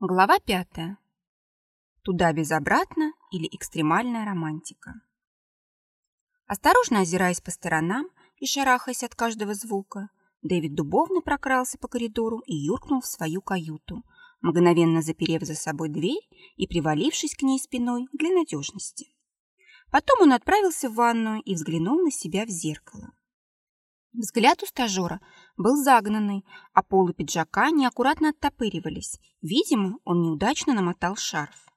Глава пятая. Туда без обратно или экстремальная романтика. Осторожно озираясь по сторонам и шарахаясь от каждого звука, Дэвид Дубовный прокрался по коридору и юркнул в свою каюту, мгновенно заперев за собой дверь и привалившись к ней спиной для надежности. Потом он отправился в ванную и взглянул на себя в зеркало. Взгляд у стажера был загнанный, а полы пиджака неаккуратно оттопыривались. Видимо, он неудачно намотал шарф.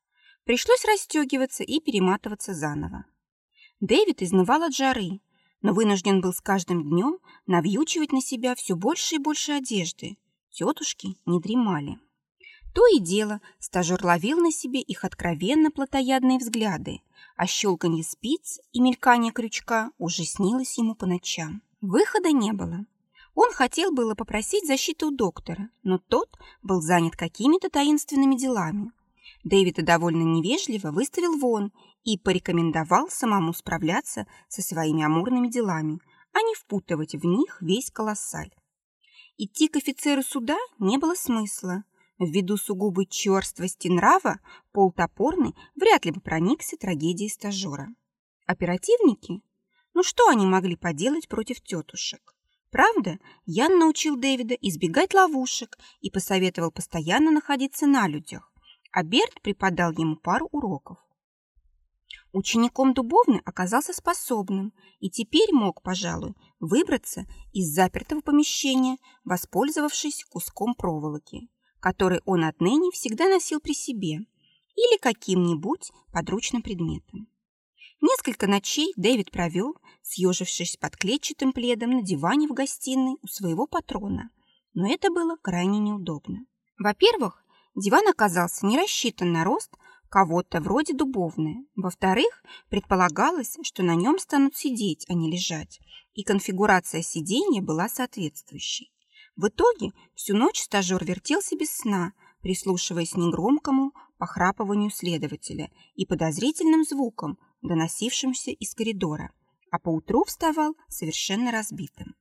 Пришлось расстегиваться и перематываться заново. Дэвид изнывал от жары, но вынужден был с каждым днем навьючивать на себя все больше и больше одежды. Тетушки не дремали. То и дело, стажер ловил на себе их откровенно плотоядные взгляды, а щелканье спиц и мелькание крючка уже снилось ему по ночам. Выхода не было. Он хотел было попросить защиты у доктора, но тот был занят какими-то таинственными делами. Дэвида довольно невежливо выставил вон и порекомендовал самому справляться со своими амурными делами, а не впутывать в них весь колоссаль. Идти к офицеру суда не было смысла. Ввиду сугубой черствости нрава Пол Топорный вряд ли бы проникся трагедией стажера. Оперативники ну что они могли поделать против тетушек? Правда, Ян научил Дэвида избегать ловушек и посоветовал постоянно находиться на людях, а Берт преподал ему пару уроков. Учеником Дубовны оказался способным и теперь мог, пожалуй, выбраться из запертого помещения, воспользовавшись куском проволоки, который он отныне всегда носил при себе, или каким-нибудь подручным предметом. Несколько ночей Дэвид провел, съежившись под клетчатым пледом на диване в гостиной у своего патрона. Но это было крайне неудобно. Во-первых, диван оказался не рассчитан на рост кого-то вроде дубовны. Во-вторых, предполагалось, что на нем станут сидеть, а не лежать. И конфигурация сидения была соответствующей. В итоге всю ночь стажер вертелся без сна, прислушиваясь негромкому похрапыванию следователя и подозрительным звукам, доносившимся из коридора, а поутру вставал совершенно разбитым.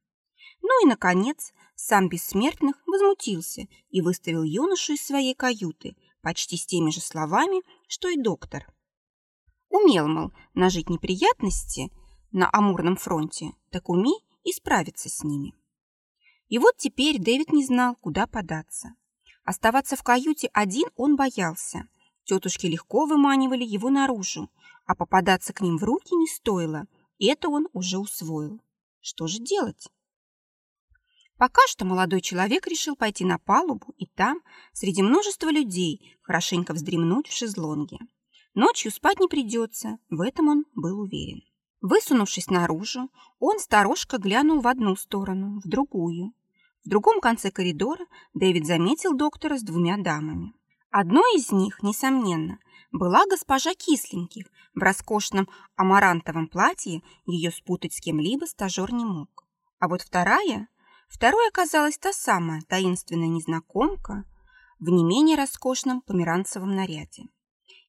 Ну и, наконец, сам Бессмертных возмутился и выставил юношу из своей каюты почти с теми же словами, что и доктор. Умел, мол, нажить неприятности на Амурном фронте, так умей и справиться с ними. И вот теперь Дэвид не знал, куда податься. Оставаться в каюте один он боялся. Тетушки легко выманивали его наружу, а попадаться к ним в руки не стоило, это он уже усвоил. Что же делать? Пока что молодой человек решил пойти на палубу и там, среди множества людей, хорошенько вздремнуть в шезлонге. Ночью спать не придется, в этом он был уверен. Высунувшись наружу, он сторожко глянул в одну сторону, в другую. В другом конце коридора Дэвид заметил доктора с двумя дамами. Одной из них, несомненно, была госпожа Кисленьких. В роскошном амарантовом платье ее спутать с кем-либо стажер не мог. А вот вторая... Второй оказалась та самая таинственная незнакомка в не менее роскошном померанцевом наряде.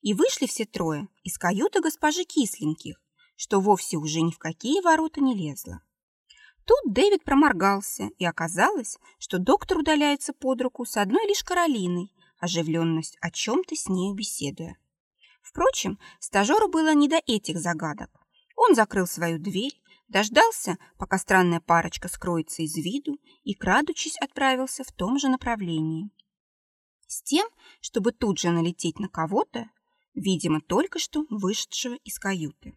И вышли все трое из каюты госпожи Кисленьких, что вовсе уже ни в какие ворота не лезло. Тут Дэвид проморгался, и оказалось, что доктор удаляется под руку с одной лишь Каролиной, оживленность о чем-то с нею беседуя. Впрочем, стажеру было не до этих загадок. Он закрыл свою дверь, дождался, пока странная парочка скроется из виду, и, крадучись, отправился в том же направлении. С тем, чтобы тут же налететь на кого-то, видимо, только что вышедшего из каюты.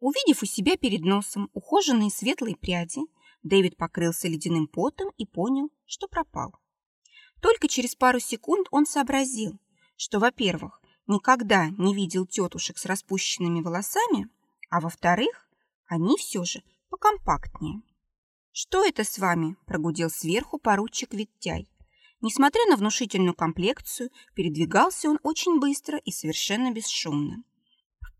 Увидев у себя перед носом ухоженные светлые пряди, Дэвид покрылся ледяным потом и понял, что пропал. Только через пару секунд он сообразил, что, во-первых, никогда не видел тетушек с распущенными волосами, а во-вторых, они все же покомпактнее. «Что это с вами?» – прогудел сверху поручик Виттяй. Несмотря на внушительную комплекцию, передвигался он очень быстро и совершенно бесшумно.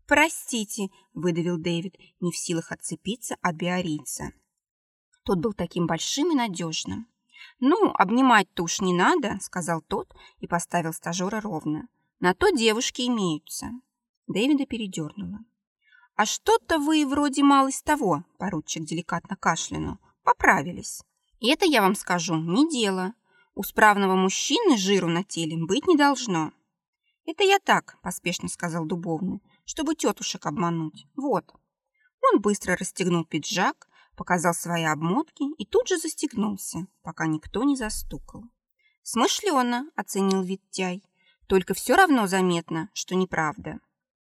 «Простите», – выдавил Дэвид, не в силах отцепиться от биорийца. Тот был таким большим и надежным. «Ну, обнимать-то уж не надо», – сказал тот и поставил стажера ровно. На то девушки имеются. Дэвида передернула. А что-то вы вроде малость того, поручик деликатно кашлянул, поправились. И это, я вам скажу, не дело. У справного мужчины жиру на теле быть не должно. Это я так, поспешно сказал Дубовный, чтобы тетушек обмануть. Вот. Он быстро расстегнул пиджак, показал свои обмотки и тут же застегнулся, пока никто не застукал. «Смышленно», — оценил Виттяй. «Только все равно заметно, что неправда».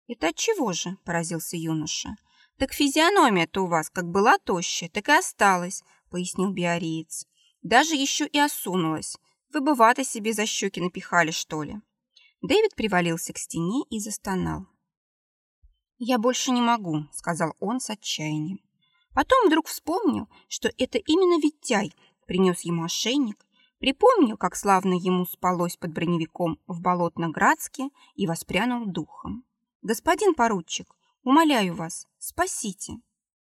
«Это чего же?» — поразился юноша. «Так физиономия-то у вас как была тощая, так и осталась», — пояснил биориец. «Даже еще и осунулась. Вы бы ваты себе за щеки напихали, что ли?» Дэвид привалился к стене и застонал. «Я больше не могу», — сказал он с отчаянием. Потом вдруг вспомнил, что это именно Витяй принес ему ошейник, припомнил, как славно ему спалось под броневиком в Болотноградске и воспрянул духом. «Господин поручик, умоляю вас, спасите».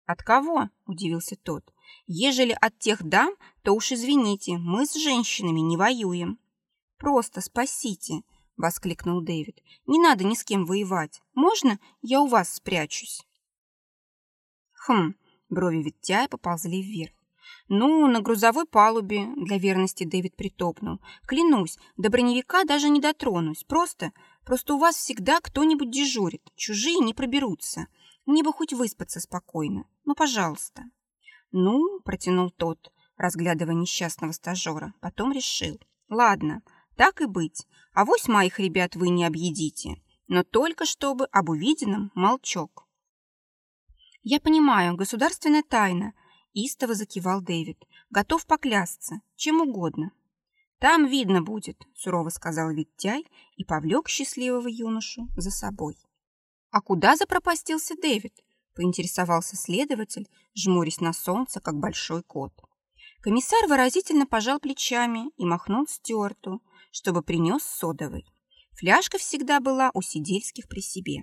«От кого?» – удивился тот. «Ежели от тех дам, то уж извините, мы с женщинами не воюем». «Просто спасите», – воскликнул Дэвид. «Не надо ни с кем воевать. Можно я у вас спрячусь?» Хм, Брови Виттяя поползли вверх. «Ну, на грузовой палубе», — для верности Дэвид притопнул. «Клянусь, до броневика даже не дотронусь. Просто, просто у вас всегда кто-нибудь дежурит. Чужие не проберутся. Мне бы хоть выспаться спокойно. Ну, пожалуйста». «Ну», — протянул тот, разглядывая несчастного стажера. Потом решил. «Ладно, так и быть. А вось моих ребят вы не объедите. Но только чтобы об увиденном молчок». «Я понимаю, государственная тайна», – истово закивал Дэвид. «Готов поклясться, чем угодно». «Там видно будет», – сурово сказал Виттяй и повлек счастливого юношу за собой. «А куда запропастился Дэвид?» – поинтересовался следователь, жмурясь на солнце, как большой кот. Комиссар выразительно пожал плечами и махнул Стюарту, чтобы принес содовый. Фляжка всегда была у сидельских при себе.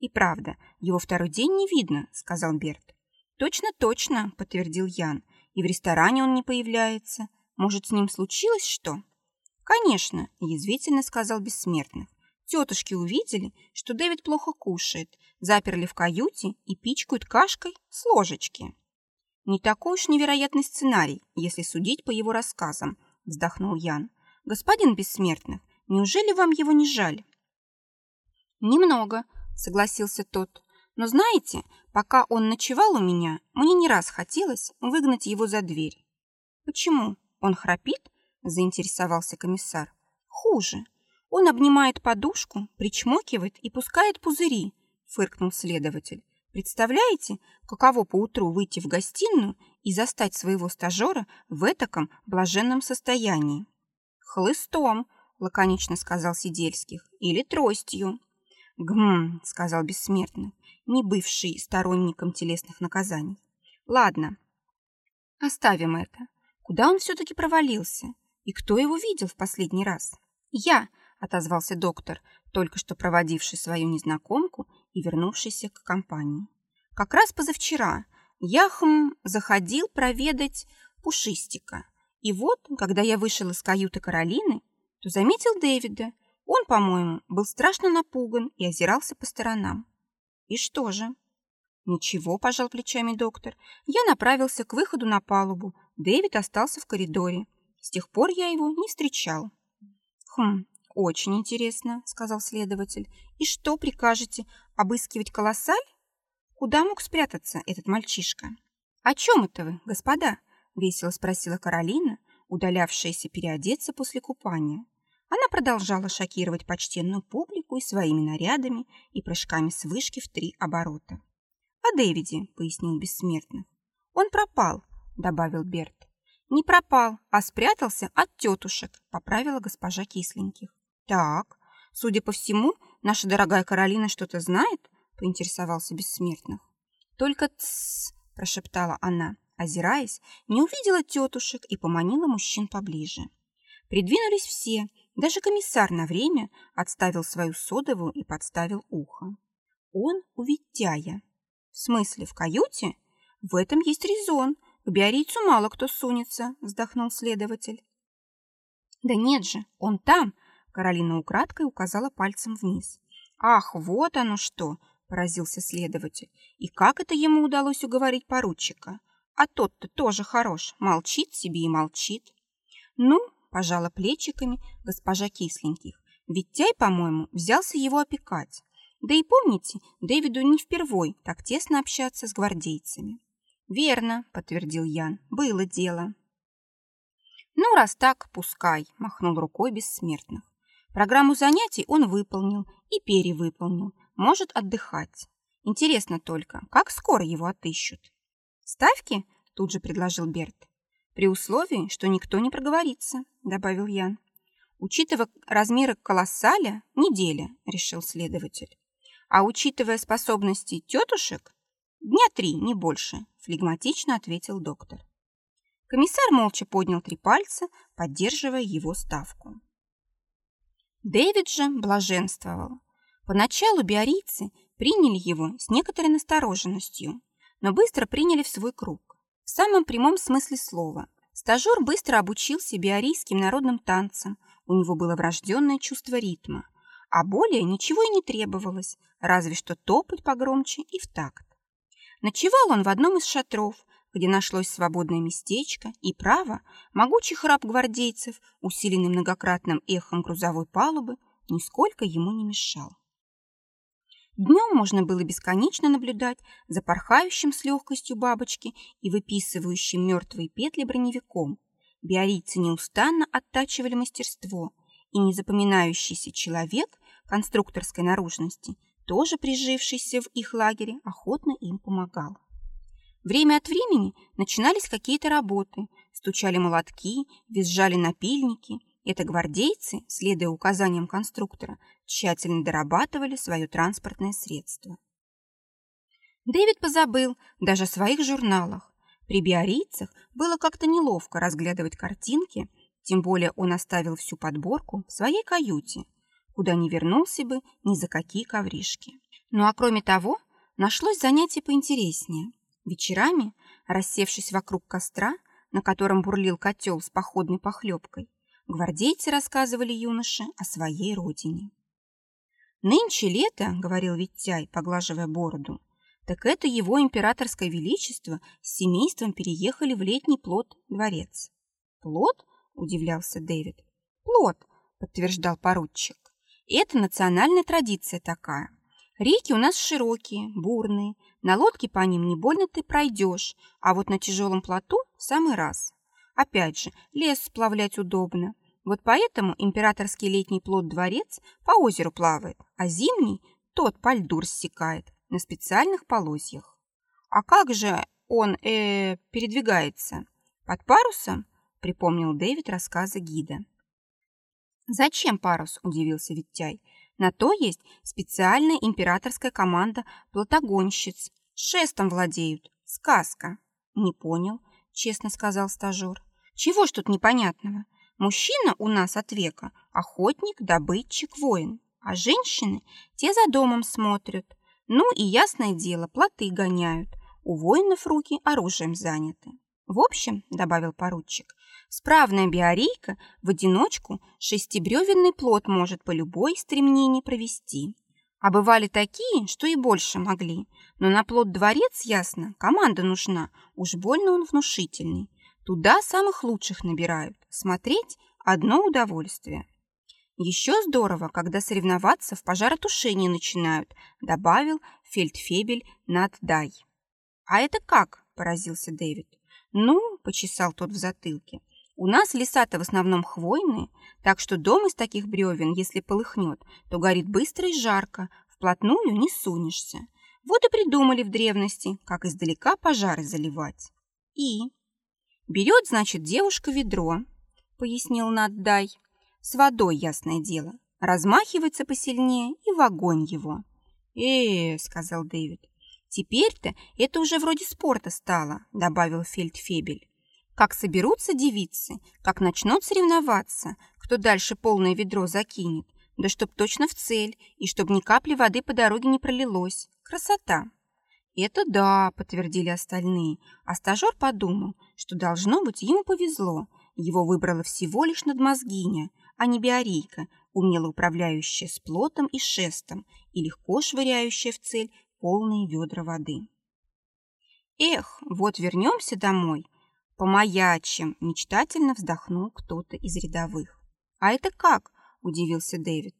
«И правда, его второй день не видно», — сказал Берт. «Точно, точно», — подтвердил Ян. «И в ресторане он не появляется. Может, с ним случилось что?» «Конечно», — язвительно сказал Бессмертных. Тетушки увидели, что Дэвид плохо кушает, заперли в каюте и пичкают кашкой с ложечки. «Не такой уж невероятный сценарий, если судить по его рассказам», — вздохнул Ян. «Господин Бессмертных, неужели вам его не жаль?» «Немного», – согласился тот. «Но знаете, пока он ночевал у меня, мне не раз хотелось выгнать его за дверь». «Почему? Он храпит?» – заинтересовался комиссар. «Хуже. Он обнимает подушку, причмокивает и пускает пузыри», – фыркнул следователь. «Представляете, каково поутру выйти в гостиную и застать своего стажера в этаком блаженном состоянии?» «Хлыстом», – лаконично сказал Сидельских, – «или тростью». «Гм», — сказал бессмертный, не бывший сторонником телесных наказаний. «Ладно, оставим это. Куда он все-таки провалился? И кто его видел в последний раз?» «Я», — отозвался доктор, только что проводивший свою незнакомку и вернувшийся к компании. «Как раз позавчера я, хм, заходил проведать Пушистика. И вот, когда я вышел из каюты Каролины, то заметил Дэвида, он, по-моему, был страшно напуган и озирался по сторонам. И что же? Ничего, пожал плечами доктор. Я направился к выходу на палубу. Дэвид остался в коридоре. С тех пор я его не встречал. Хм, очень интересно, сказал следователь. И что прикажете, обыскивать колоссаль? Куда мог спрятаться этот мальчишка? О чем это вы, господа? Весело спросила Каролина, удалявшаяся переодеться после купания. Она продолжала шокировать почтенную публику и своими нарядами и прыжками с вышки в три оборота. «О Дэвиде», — пояснил Бессмертных. «Он пропал», — добавил Берт. «Не пропал, а спрятался от тетушек», — поправила госпожа Кисленьких. «Так, судя по всему, наша дорогая Каролина что-то знает?» — поинтересовался Бессмертных. «Только тссс», — прошептала она, озираясь, не увидела тетушек и поманила мужчин поближе. Придвинулись все — даже комиссар на время отставил свою содовую и подставил ухо. Он у Витяя. В смысле, в каюте? В этом есть резон. К биорийцу мало кто сунется, вздохнул следователь. Да нет же, он там, Каролина украдкой указала пальцем вниз. Ах, вот оно что, поразился следователь. И как это ему удалось уговорить поручика? А тот-то тоже хорош, молчит себе и молчит. Пожала плечиками госпожа Кисленьких. Ведь Тяй, по-моему, взялся его опекать. Да и помните, Дэвиду не впервой так тесно общаться с гвардейцами. «Верно», — подтвердил Ян, — «было дело». «Ну, раз так, пускай», — махнул рукой бессмертных. Программу занятий он выполнил и перевыполнил, может отдыхать. Интересно только, как скоро его отыщут? «Ставки?» – тут же предложил Берт. «При условии, что никто не проговорится», – добавил Ян. «Учитывая размеры колоссаля, неделя», – решил следователь. «А учитывая способности тетушек, дня три, не больше», – флегматично ответил доктор. Комиссар молча поднял три пальца, поддерживая его ставку. Дэвид же блаженствовал. Поначалу биорийцы приняли его с некоторой настороженностью, но быстро приняли в свой круг. Самом прямом смысле слова. Стажер быстро обучился биорийским народным танцам, у него было врожденное чувство ритма, а более ничего и не требовалось, разве что топать погромче и в такт. Ночевал он в одном из шатров, где нашлось свободное местечко, и право, могучий храп гвардейцев, усиленный многократным эхом грузовой палубы, нисколько ему не мешал. Днем можно было бесконечно наблюдать за порхающим с легкостью бабочки и выписывающим мертвые петли броневиком. Биорийцы неустанно оттачивали мастерство, и незапоминающийся человек конструкторской наружности, тоже прижившийся в их лагере, охотно им помогал. Время от времени начинались какие-то работы, стучали молотки, визжали напильники – это гвардейцы, следуя указаниям конструктора, тщательно дорабатывали свое транспортное средство. Дэвид позабыл даже о своих журналах. При биорийцах было как-то неловко разглядывать картинки, тем более он оставил всю подборку в своей каюте, куда не вернулся бы ни за какие ковришки. Ну а кроме того, нашлось занятие поинтереснее. Вечерами, рассевшись вокруг костра, на котором бурлил котел с походной похлебкой, гвардейцы рассказывали юноше о своей родине. «Нынче лето», — говорил Виттяй, поглаживая бороду, «так это его императорское величество с семейством переехали в летний плод дворец». «Плод?» — удивлялся Дэвид. «Плод», — подтверждал поручик. «Это национальная традиция такая. Реки у нас широкие, бурные, на лодке по ним не больно ты пройдешь, а вот на тяжелом плоту в самый раз. Опять же, лес сплавлять удобно. Вот поэтому императорский летний плод-дворец по озеру плавает, а зимний тот по льду рассекает на специальных полозьях. А как же он э, передвигается? Под парусом? Припомнил Дэвид рассказы гида. «Зачем парус?» – удивился Виттяй. «На то есть специальная императорская команда плотогонщиц. Шестом владеют. Сказка». «Не понял», – честно сказал стажер. «Чего ж тут непонятного? Мужчина у нас от века – охотник, добытчик, воин, а женщины – те за домом смотрят. Ну и, ясное дело, плоты гоняют. У воинов руки оружием заняты. В общем, добавил поручик, справная биорейка в одиночку шестибревенный плод может по любой стремнении провести. А бывали такие, что и больше могли. Но на плод дворец, ясно, команда нужна. Уж больно он внушительный. Туда самых лучших набирают. Смотреть – одно удовольствие. Еще здорово, когда соревноваться в пожаротушении начинают, добавил фельдфебель Наддай. А это как? поразился Дэвид. Ну, почесал тот в затылке. У нас леса-то в основном хвойные, так что дом из таких бревен, если полыхнет, то горит быстро и жарко, вплотную не сунешься. Вот и придумали в древности, как издалека пожары заливать. И Берет, значит, девушка ведро, пояснил Наддай. С водой, ясное дело. Размахивается посильнее и в огонь его. э, -э сказал Дэвид. «Теперь-то это уже вроде спорта стало», — добавил Фельдфебель. «Как соберутся девицы, как начнут соревноваться, кто дальше полное ведро закинет, да чтоб точно в цель, и чтоб ни капли воды по дороге не пролилось. Красота!» «Это да», — подтвердили остальные, а стажер подумал, что, должно быть, ему повезло. Его выбрала всего лишь надмозгиня, а не биорийка, умело управляющая с плотом и шестом и легко швыряющая в цель полные ведра воды. «Эх, вот вернемся домой», — Помаячим, мечтательно вздохнул кто-то из рядовых. А это как? Удивился Дэвид.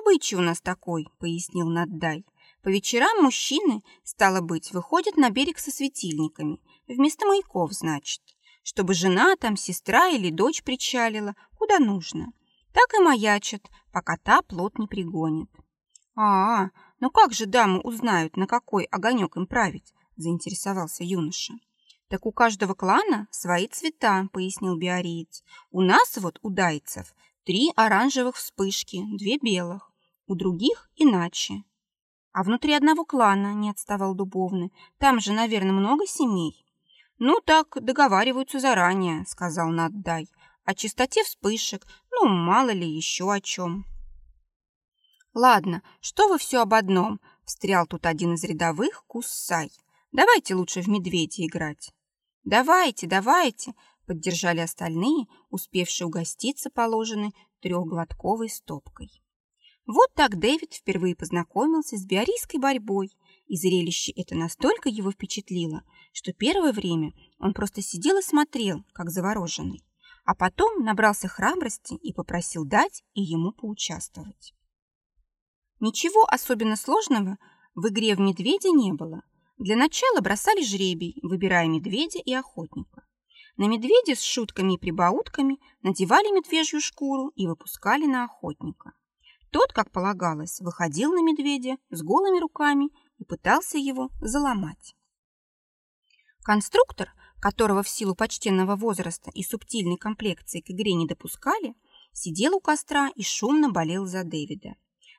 Обычай у нас такой, пояснил Наддай. По вечерам мужчины, стало быть, выходят на берег со светильниками. Вместо маяков, значит. Чтобы жена там, сестра или дочь причалила, куда нужно. Так и маячат, пока та плод не пригонит. А, -а ну как же дамы узнают, на какой огонек им править? Заинтересовался юноша. Так у каждого клана свои цвета, пояснил биориец. У нас вот, у дайцев, три оранжевых вспышки, две белых. У других иначе. А внутри одного клана, не отставал Дубовный, там же, наверное, много семей. Ну, так договариваются заранее, сказал Наддай. О чистоте вспышек, ну, мало ли еще о чем. Ладно, что вы все об одном, встрял тут один из рядовых Куссай. Давайте лучше в медведя играть. Давайте, давайте, поддержали остальные, успевшие угоститься положенной трехглотковой стопкой. Вот так Дэвид впервые познакомился с биорийской борьбой, и зрелище это настолько его впечатлило, что первое время он просто сидел и смотрел, как завороженный, а потом набрался храбрости и попросил дать и ему поучаствовать. Ничего особенно сложного в игре в медведя не было. Для начала бросали жребий, выбирая медведя и охотника. На медведя с шутками и прибаутками надевали медвежью шкуру и выпускали на охотника. Тот, как полагалось, выходил на медведя с голыми руками и пытался его заломать. Конструктор, которого в силу почтенного возраста и субтильной комплекции к игре не допускали, сидел у костра и шумно болел за Дэвида.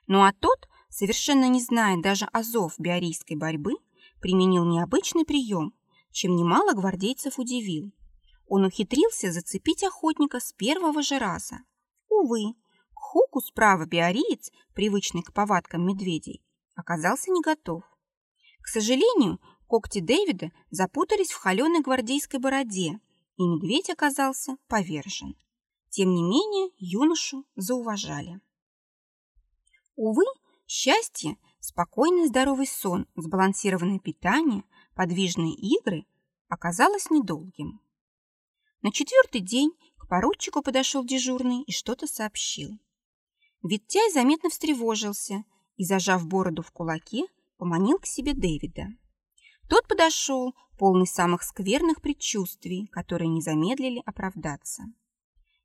Ну а тот, совершенно не зная даже азов биорийской борьбы, применил необычный прием, чем немало гвардейцев удивил. Он ухитрился зацепить охотника с первого же раза. Увы, Хуку справа биориец, привычный к повадкам медведей, оказался не готов. К сожалению, когти Дэвида запутались в холеной гвардейской бороде, и медведь оказался повержен. Тем не менее, юношу зауважали. Увы, счастье, спокойный здоровый сон, сбалансированное питание, подвижные игры оказалось недолгим. На четвертый день к поручику подошел дежурный и что-то сообщил. Виттяй заметно встревожился и, зажав бороду в кулаке, поманил к себе Дэвида. Тот подошел, полный самых скверных предчувствий, которые не замедлили оправдаться.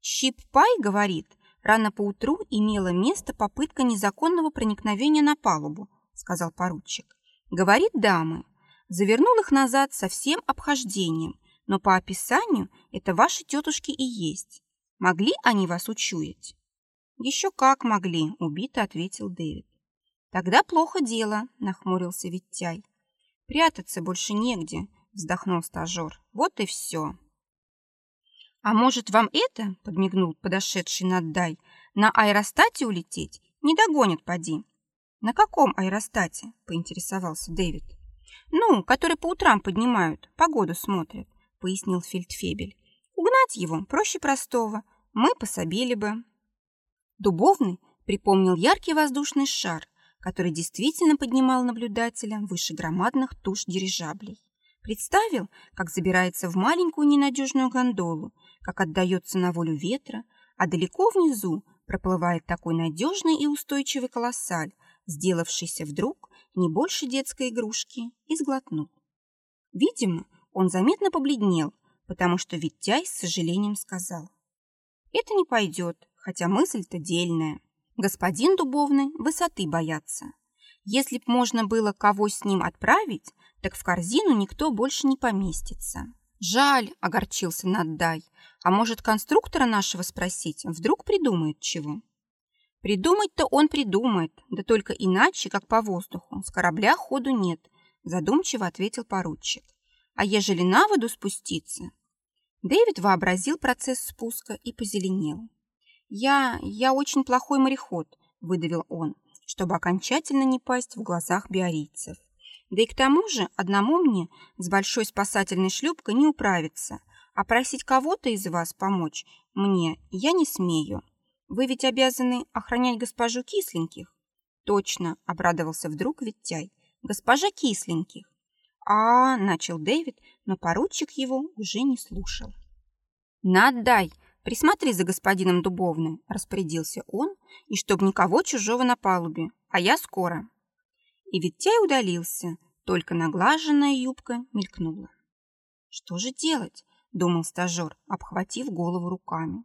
Щип-пай говорит, рано поутру имела место попытка незаконного проникновения на палубу, сказал поручик. Говорит дамы, завернул их назад со всем обхождением, но по описанию это ваши тетушки и есть. Могли они вас учуять? «Еще как могли», — убито ответил Дэвид. «Тогда плохо дело», — нахмурился Виттяй. «Прятаться больше негде», — вздохнул стажер. «Вот и все». «А может, вам это?» — подмигнул подошедший Наддай. «На аэростате улететь? Не догонят, поди». «На каком аэростате?» — поинтересовался Дэвид. «Ну, который по утрам поднимают, погоду смотрят», — пояснил Фельдфебель. «Угнать его проще простого. Мы пособили бы». Дубовный припомнил яркий воздушный шар, который действительно поднимал наблюдателя выше громадных туш дирижаблей. Представил, как забирается в маленькую ненадежную гондолу, как отдается на волю ветра, а далеко внизу проплывает такой надежный и устойчивый колоссаль, сделавшийся вдруг не больше детской игрушки, и сглотнул. Видимо, он заметно побледнел, потому что Виттяй с сожалением сказал. «Это не пойдет хотя мысль-то дельная. Господин Дубовный высоты боятся. Если б можно было кого с ним отправить, так в корзину никто больше не поместится. Жаль, огорчился Наддай. А может, конструктора нашего спросить, вдруг придумает чего? Придумать-то он придумает, да только иначе, как по воздуху. С корабля ходу нет, задумчиво ответил поручик. А ежели на воду спуститься? Дэвид вообразил процесс спуска и позеленел. «Я... я очень плохой мореход», – выдавил он, чтобы окончательно не пасть в глазах биорийцев. «Да и к тому же одному мне с большой спасательной шлюпкой не управиться, а просить кого-то из вас помочь мне я не смею. Вы ведь обязаны охранять госпожу Кисленьких». «Точно», – обрадовался вдруг Виттяй. «Госпожа Кисленьких». А, начал Дэвид, но поручик его уже не слушал. «Надай! Присмотри за господином Дубовным!» – распорядился он, и чтоб никого чужого на палубе, а я скоро. И Виттяй удалился, только наглаженная юбка мелькнула. «Что же делать?» – думал стажер, обхватив голову руками.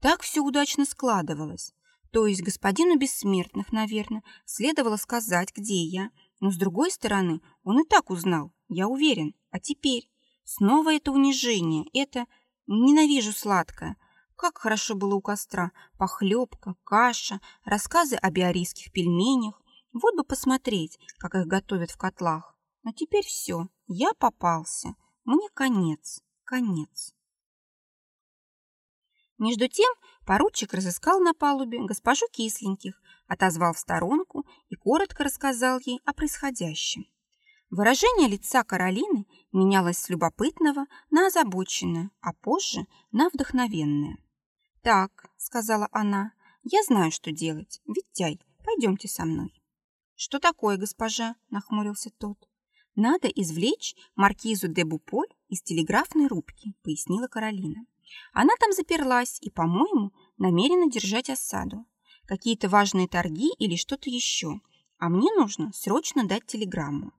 Так все удачно складывалось. То есть господину Бессмертных, наверное, следовало сказать, где я. Но, с другой стороны, он и так узнал, я уверен. А теперь? Снова это унижение, это... Ненавижу сладкое. Как хорошо было у костра. Похлебка, каша, рассказы о биорийских пельменях. Вот бы посмотреть, как их готовят в котлах. Но теперь все, я попался. Мне конец, конец. Между тем поручик разыскал на палубе госпожу Кисленьких, отозвал в сторонку и коротко рассказал ей о происходящем. Выражение лица Каролины менялось с любопытного на озабоченное, а позже на вдохновенное. «Так», — сказала она, — «я знаю, что делать. Витяй, пойдемте со мной». «Что такое, госпожа?» — нахмурился тот. «Надо извлечь маркизу де Буполь из телеграфной рубки», — пояснила Каролина. Она там заперлась и, по-моему, намерена держать осаду. Какие-то важные торги или что-то еще. А мне нужно срочно дать телеграмму.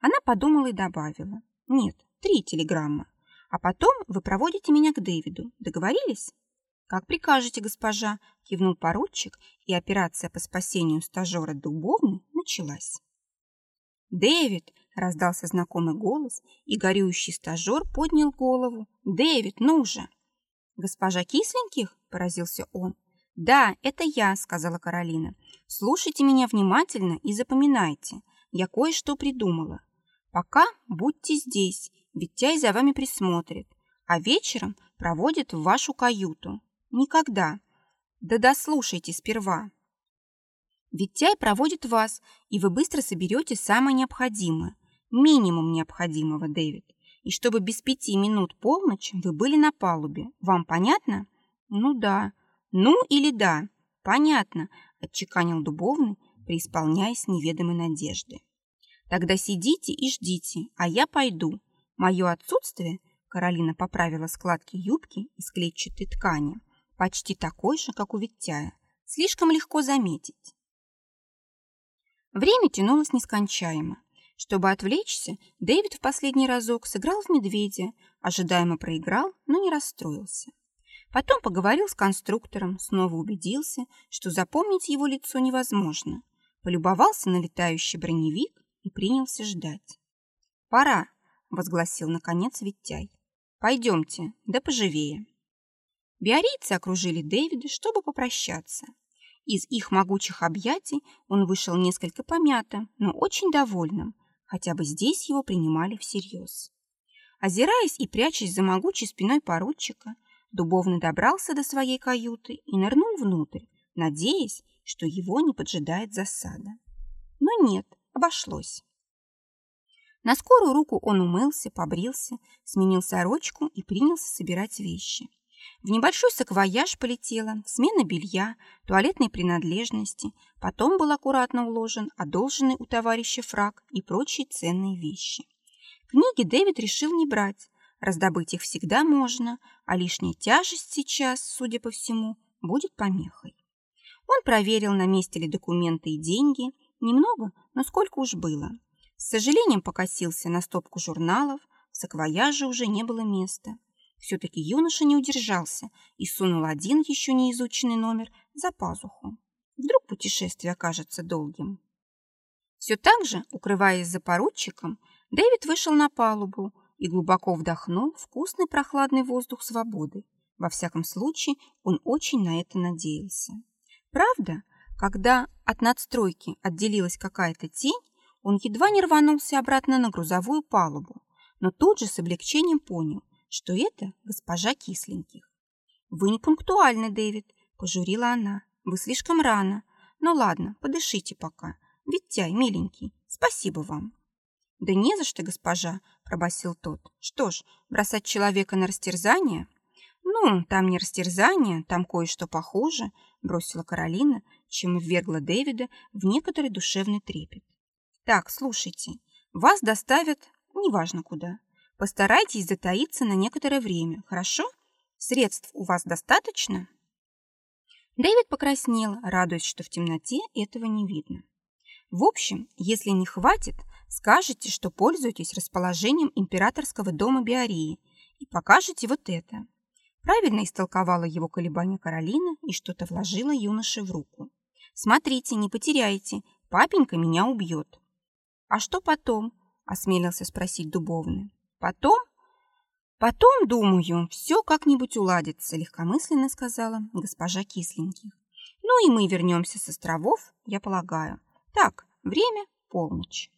Она подумала и добавила. Нет, три телеграммы. А потом вы проводите меня к Дэвиду. Договорились? Как прикажете, госпожа, кивнул поручик, и операция по спасению стажера Дубовны началась. «Дэвид!» – раздался знакомый голос, и горюющий стажер поднял голову. «Дэвид, ну же!» «Госпожа Кисленьких?» – поразился он. «Да, это я», – сказала Каролина. «Слушайте меня внимательно и запоминайте. Я кое-что придумала. Пока будьте здесь, ведь Тяй за вами присмотрит, а вечером проводит в вашу каюту. Никогда. Да дослушайте сперва. Ведь Тяй проводит вас, и вы быстро соберете самое необходимое, минимум необходимого, Дэвид и чтобы без пяти минут полночь вы были на палубе. Вам понятно? Ну да. Ну или да. Понятно, отчеканил Дубовный, преисполняясь неведомой надежды. Тогда сидите и ждите, а я пойду. Мое отсутствие, Каролина поправила складки юбки из клетчатой ткани, почти такой же, как у Виттяя, слишком легко заметить. Время тянулось нескончаемо. Чтобы отвлечься, Дэвид в последний разок сыграл в медведя, ожидаемо проиграл, но не расстроился. Потом поговорил с конструктором, снова убедился, что запомнить его лицо невозможно. Полюбовался на летающий броневик и принялся ждать. «Пора», — возгласил наконец Виттяй. «Пойдемте, да поживее». Биорийцы окружили Дэвида, чтобы попрощаться. Из их могучих объятий он вышел несколько помятым, но очень довольным, Хотя бы здесь его принимали всерьез. Озираясь и прячась за могучей спиной поручика, Дубовный добрался до своей каюты и нырнул внутрь, надеясь, что его не поджидает засада. Но нет, обошлось. На скорую руку он умылся, побрился, сменил сорочку и принялся собирать вещи. В небольшой саквояж полетела смена белья, туалетной принадлежности, потом был аккуратно уложен одолженный у товарища фраг и прочие ценные вещи. Книги Дэвид решил не брать, раздобыть их всегда можно, а лишняя тяжесть сейчас, судя по всему, будет помехой. Он проверил, на месте ли документы и деньги, немного, но сколько уж было. С сожалением покосился на стопку журналов, в саквояже уже не было места. Все-таки юноша не удержался и сунул один еще не изученный номер за пазуху. Вдруг путешествие окажется долгим. Все так же, укрываясь за поручиком, Дэвид вышел на палубу и глубоко вдохнул вкусный прохладный воздух свободы. Во всяком случае, он очень на это надеялся. Правда, когда от надстройки отделилась какая-то тень, он едва не рванулся обратно на грузовую палубу, но тут же с облегчением понял – что это госпожа Кисленьких. «Вы не пунктуальны, Дэвид», – пожурила она. «Вы слишком рано. Ну ладно, подышите пока. Витяй, миленький, спасибо вам». «Да не за что, госпожа», – пробасил тот. «Что ж, бросать человека на растерзание?» «Ну, там не растерзание, там кое-что похуже», – бросила Каролина, чем ввергла Дэвида в некоторый душевный трепет. «Так, слушайте, вас доставят неважно куда. Постарайтесь затаиться на некоторое время, хорошо? Средств у вас достаточно?» Дэвид покраснел, радуясь, что в темноте этого не видно. «В общем, если не хватит, скажете, что пользуетесь расположением императорского дома Биарии и покажете вот это». Правильно истолковала его колебания Каролина и что-то вложила юноше в руку. «Смотрите, не потеряйте, папенька меня убьет». «А что потом?» – осмелился спросить Дубовный. «Потом?» «Потом, думаю, все как-нибудь уладится», – легкомысленно сказала госпожа Кисленьких. «Ну и мы вернемся с островов, я полагаю. Так, время – полночь».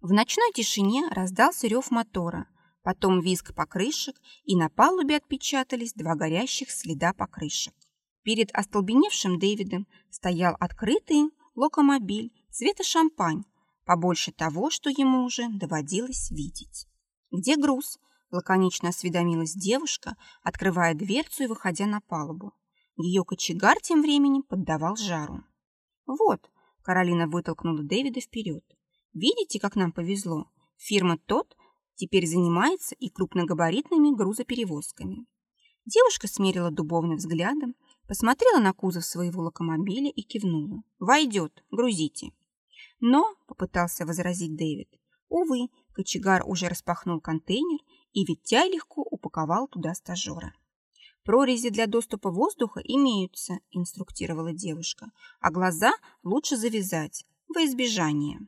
В ночной тишине раздался рев мотора, потом визг покрышек, и на палубе отпечатались два горящих следа покрышек. Перед остолбеневшим Дэвидом стоял открытый локомобиль цвета шампань, побольше того, что ему уже доводилось видеть. «Где груз?» – лаконично осведомилась девушка, открывая дверцу и выходя на палубу. Ее кочегар тем временем поддавал жару. «Вот», – Каролина вытолкнула Дэвида вперед. «Видите, как нам повезло? Фирма «Тот» теперь занимается и крупногабаритными грузоперевозками». Девушка смерила дубовным взглядом, посмотрела на кузов своего локомобиля и кивнула. «Войдет, грузите». Но, — попытался возразить Дэвид, увы, Кочегар уже распахнул контейнер и Витяй легко упаковал туда стажера. «Прорези для доступа воздуха имеются», – инструктировала девушка, «а глаза лучше завязать, во избежание».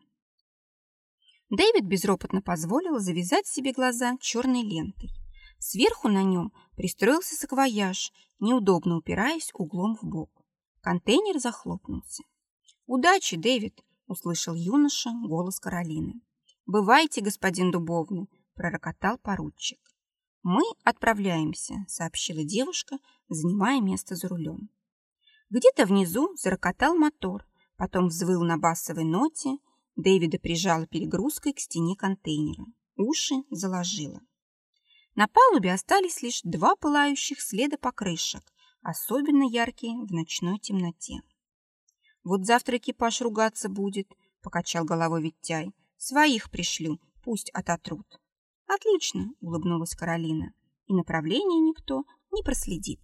Дэвид безропотно позволил завязать себе глаза черной лентой. Сверху на нем пристроился саквояж, неудобно упираясь углом в бок. Контейнер захлопнулся. «Удачи, Дэвид!» – услышал юноша голос Каролины. «Бывайте, господин Дубовный», – пророкотал поручик. «Мы отправляемся», – сообщила девушка, занимая место за рулем. Где-то внизу зарокотал мотор, потом взвыл на басовой ноте, Дэвида прижала перегрузкой к стене контейнера. Уши заложила. На палубе остались лишь два пылающих следа покрышек, особенно яркие в ночной темноте. «Вот завтра экипаж ругаться будет», – покачал головой Виттяй. Своих пришлю, пусть ототрут. Отлично, улыбнулась Каролина. И направление никто не проследит.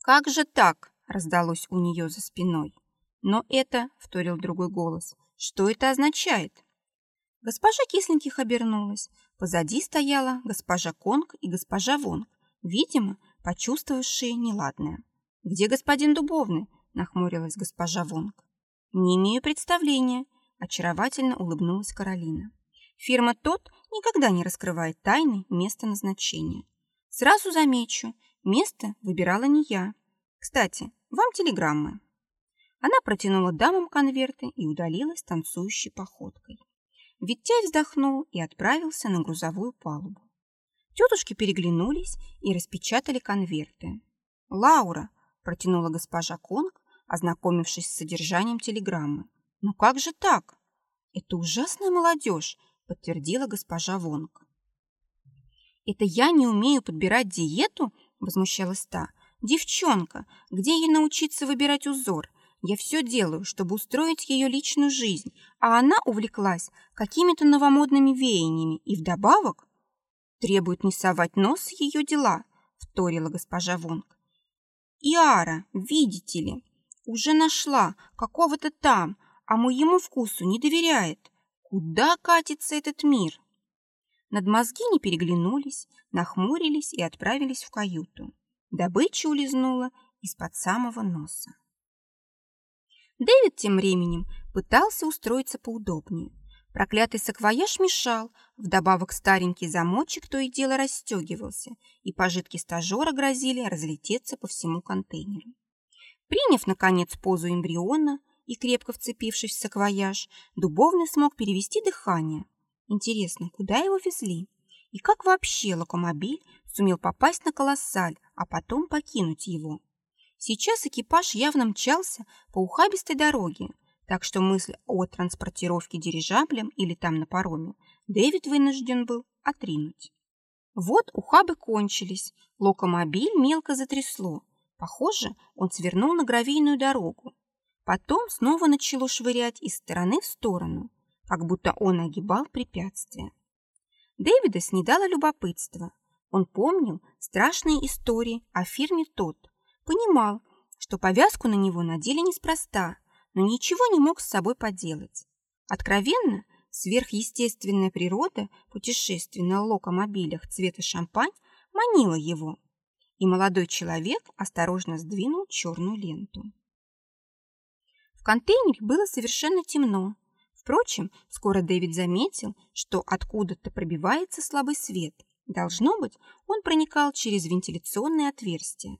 Как же так? раздалось у нее за спиной. Но это, вторил другой голос, что это означает? Госпожа Кисленьких обернулась. Позади стояла госпожа Конг и госпожа Вонг, видимо, почувствовавшие неладное. «Где господин Дубовный?» – нахмурилась госпожа Вонг. «Не имею представления», Очаровательно улыбнулась Каролина. Фирма «Тот» никогда не раскрывает тайны места назначения. Сразу замечу, место выбирала не я. Кстати, вам телеграммы. Она протянула дамам конверты и удалилась танцующей походкой. Виттяй вздохнул и отправился на грузовую палубу. Тетушки переглянулись и распечатали конверты. «Лаура!» – протянула госпожа Конг, ознакомившись с содержанием телеграммы. «Ну как же так?» «Это ужасная молодежь», — подтвердила госпожа Вонг. «Это я не умею подбирать диету?» — возмущалась та. «Девчонка, где ей научиться выбирать узор? Я все делаю, чтобы устроить ее личную жизнь, а она увлеклась какими-то новомодными веяниями и вдобавок требует не совать нос в ее дела», — вторила госпожа Вонг. «Иара, видите ли, уже нашла какого-то там, а моему вкусу не доверяет. Куда катится этот мир? Над мозги не переглянулись, нахмурились и отправились в каюту. Добыча улизнула из-под самого носа. Дэвид тем временем пытался устроиться поудобнее. Проклятый саквояж мешал, вдобавок старенький замочек то и дело расстегивался, и пожитки стажера грозили разлететься по всему контейнеру. Приняв, наконец, позу эмбриона, и, крепко вцепившись в саквояж, Дубовный смог перевести дыхание. Интересно, куда его везли? И как вообще локомобиль сумел попасть на колоссаль, а потом покинуть его? Сейчас экипаж явно мчался по ухабистой дороге, так что мысль о транспортировке дирижаблем или там на пароме Дэвид вынужден был отринуть. Вот ухабы кончились, локомобиль мелко затрясло. Похоже, он свернул на гравийную дорогу. Потом снова начало швырять из стороны в сторону, как будто он огибал препятствие. Дэвида снедало любопытство. Он помнил страшные истории о фирме «Тот», понимал, что повязку на него надели неспроста, но ничего не мог с собой поделать. Откровенно, сверхъестественная природа путешествий на локомобилях цвета шампань манила его, и молодой человек осторожно сдвинул черную ленту. В контейнере было совершенно темно. Впрочем, скоро Дэвид заметил, что откуда-то пробивается слабый свет. Должно быть, он проникал через вентиляционное отверстие.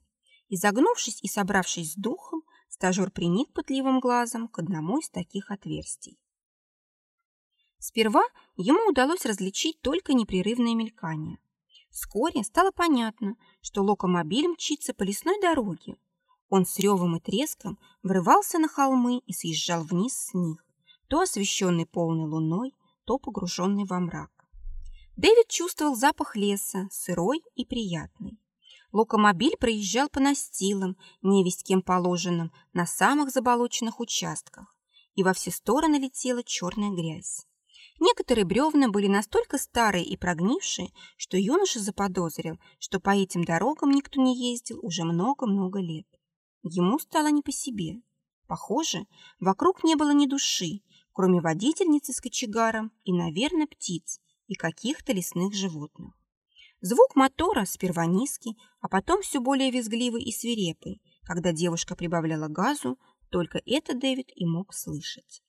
Изогнувшись и собравшись с духом, стажер приник пытливым глазом к одному из таких отверстий. Сперва ему удалось различить только непрерывное мелькание. Вскоре стало понятно, что локомобиль мчится по лесной дороге. Он с ревом и треском врывался на холмы и съезжал вниз с них, то освещенный полной луной, то погруженный во мрак. Дэвид чувствовал запах леса, сырой и приятный. Локомобиль проезжал по настилам, невесть кем положенным, на самых заболоченных участках, и во все стороны летела черная грязь. Некоторые бревна были настолько старые и прогнившие, что юноша заподозрил, что по этим дорогам никто не ездил уже много-много лет. Ему стало не по себе. Похоже, вокруг не было ни души, кроме водительницы с кочегаром и, наверное, птиц и каких-то лесных животных. Звук мотора сперва низкий, а потом все более визгливый и свирепый. Когда девушка прибавляла газу, только это Дэвид и мог слышать.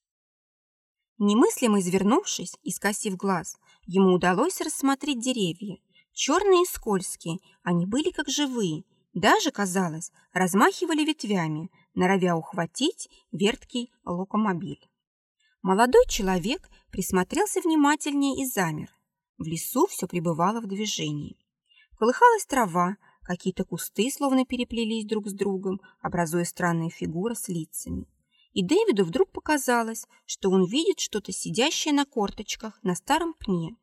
Немыслимо извернувшись и скосив глаз, ему удалось рассмотреть деревья. Черные и скользкие, они были как живые, даже, казалось, размахивали ветвями, норовя ухватить верткий локомобиль. Молодой человек присмотрелся внимательнее и замер. В лесу все пребывало в движении. Колыхалась трава, какие-то кусты словно переплелись друг с другом, образуя странные фигуры с лицами и Дэвиду вдруг показалось, что он видит что-то сидящее на корточках на старом пне,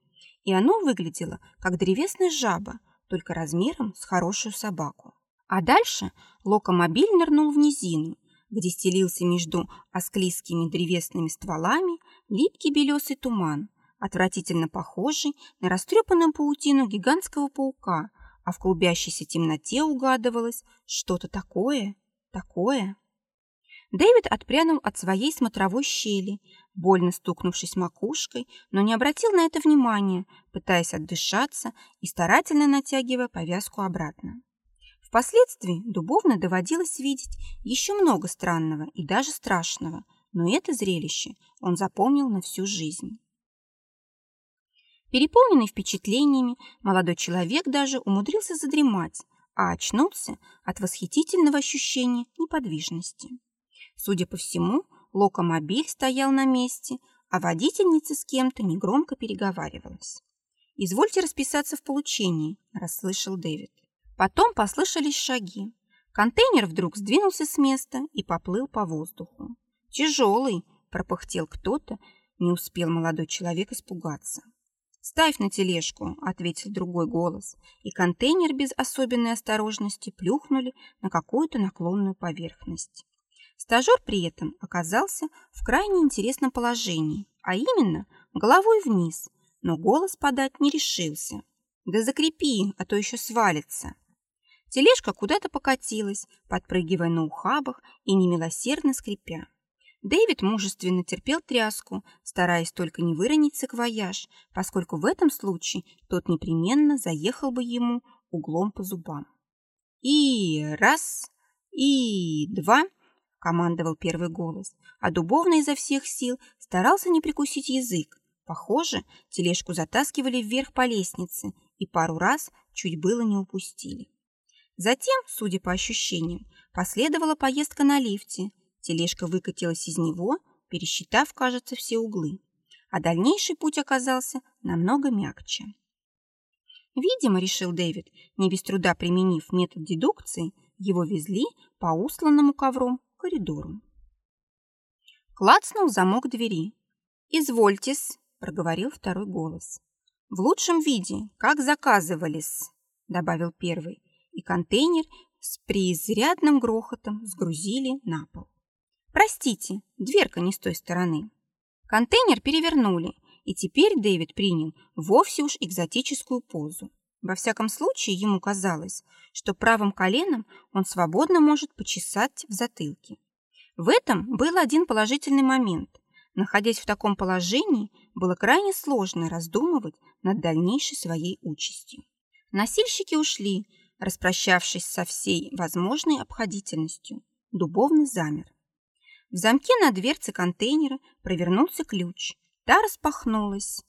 и оно выглядело, как древесная жаба, только размером с хорошую собаку. А дальше локомобиль нырнул в низину, где стелился между осклизкими древесными стволами липкий белесый туман, отвратительно похожий на растрепанную паутину гигантского паука, а в клубящейся темноте угадывалось что-то такое, такое. Дэвид отпрянул от своей смотровой щели, больно стукнувшись макушкой, но не обратил на это внимания, пытаясь отдышаться и старательно натягивая повязку обратно. Впоследствии Дубовно доводилось видеть еще много странного и даже страшного, но это зрелище он запомнил на всю жизнь. Переполненный впечатлениями, молодой человек даже умудрился задремать, а очнулся от восхитительного ощущения неподвижности. Судя по всему, локомобиль стоял на месте, а водительница с кем-то негромко переговаривалась. «Извольте расписаться в получении», – расслышал Дэвид. Потом послышались шаги. Контейнер вдруг сдвинулся с места и поплыл по воздуху. «Тяжелый», – пропыхтел кто-то, не успел молодой человек испугаться. «Ставь на тележку», – ответил другой голос, и контейнер без особенной осторожности плюхнули на какую-то наклонную поверхность. Стажер при этом оказался в крайне интересном положении, а именно головой вниз, но голос подать не решился. «Да закрепи, а то еще свалится». Тележка куда-то покатилась, подпрыгивая на ухабах и немилосердно скрипя. Дэвид мужественно терпел тряску, стараясь только не выронить саквояж, поскольку в этом случае тот непременно заехал бы ему углом по зубам. И раз, и два, командовал первый голос, а Дубовный изо всех сил старался не прикусить язык. Похоже, тележку затаскивали вверх по лестнице и пару раз чуть было не упустили. Затем, судя по ощущениям, последовала поездка на лифте. Тележка выкатилась из него, пересчитав, кажется, все углы. А дальнейший путь оказался намного мягче. Видимо, решил Дэвид, не без труда применив метод дедукции, его везли по усланному ковром коридору. Клацнул замок двери. «Извольтесь», — проговорил второй голос. «В лучшем виде, как заказывались», — добавил первый, и контейнер с преизрядным грохотом сгрузили на пол. «Простите, дверка не с той стороны». Контейнер перевернули, и теперь Дэвид принял вовсе уж экзотическую позу. Во всяком случае, ему казалось, что правым коленом он свободно может почесать в затылке. В этом был один положительный момент. Находясь в таком положении, было крайне сложно раздумывать над дальнейшей своей участью. Носильщики ушли, распрощавшись со всей возможной обходительностью. Дубовный замер. В замке на дверце контейнера провернулся ключ. Та распахнулась.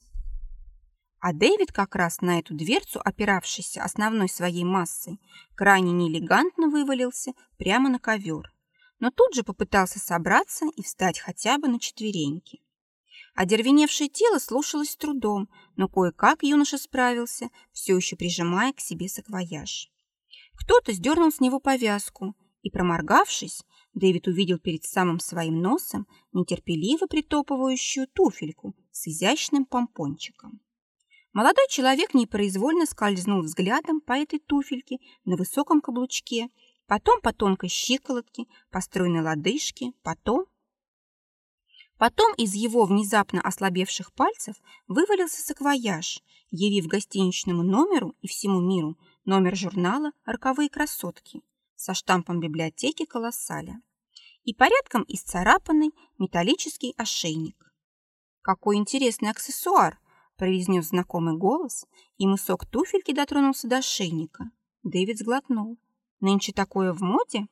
А Дэвид как раз на эту дверцу, опиравшийся основной своей массой, крайне неэлегантно вывалился прямо на ковер. Но тут же попытался собраться и встать хотя бы на четвереньки. Одервеневшее тело слушалось трудом, но кое-как юноша справился, все еще прижимая к себе саквояж. Кто-то сдернул с него повязку, и, проморгавшись, Дэвид увидел перед самым своим носом нетерпеливо притопывающую туфельку с изящным помпончиком. Молодой человек непроизвольно скользнул взглядом по этой туфельке на высоком каблучке, потом по тонкой щиколотке, по стройной лодыжке, потом... Потом из его внезапно ослабевших пальцев вывалился саквояж, явив гостиничному номеру и всему миру номер журнала «Роковые красотки» со штампом библиотеки «Колоссаля» и порядком исцарапанный металлический ошейник. Какой интересный аксессуар! Произнес знакомый голос, и мысок туфельки дотронулся до ошейника. Дэвид сглотнул. «Нынче такое в моде?»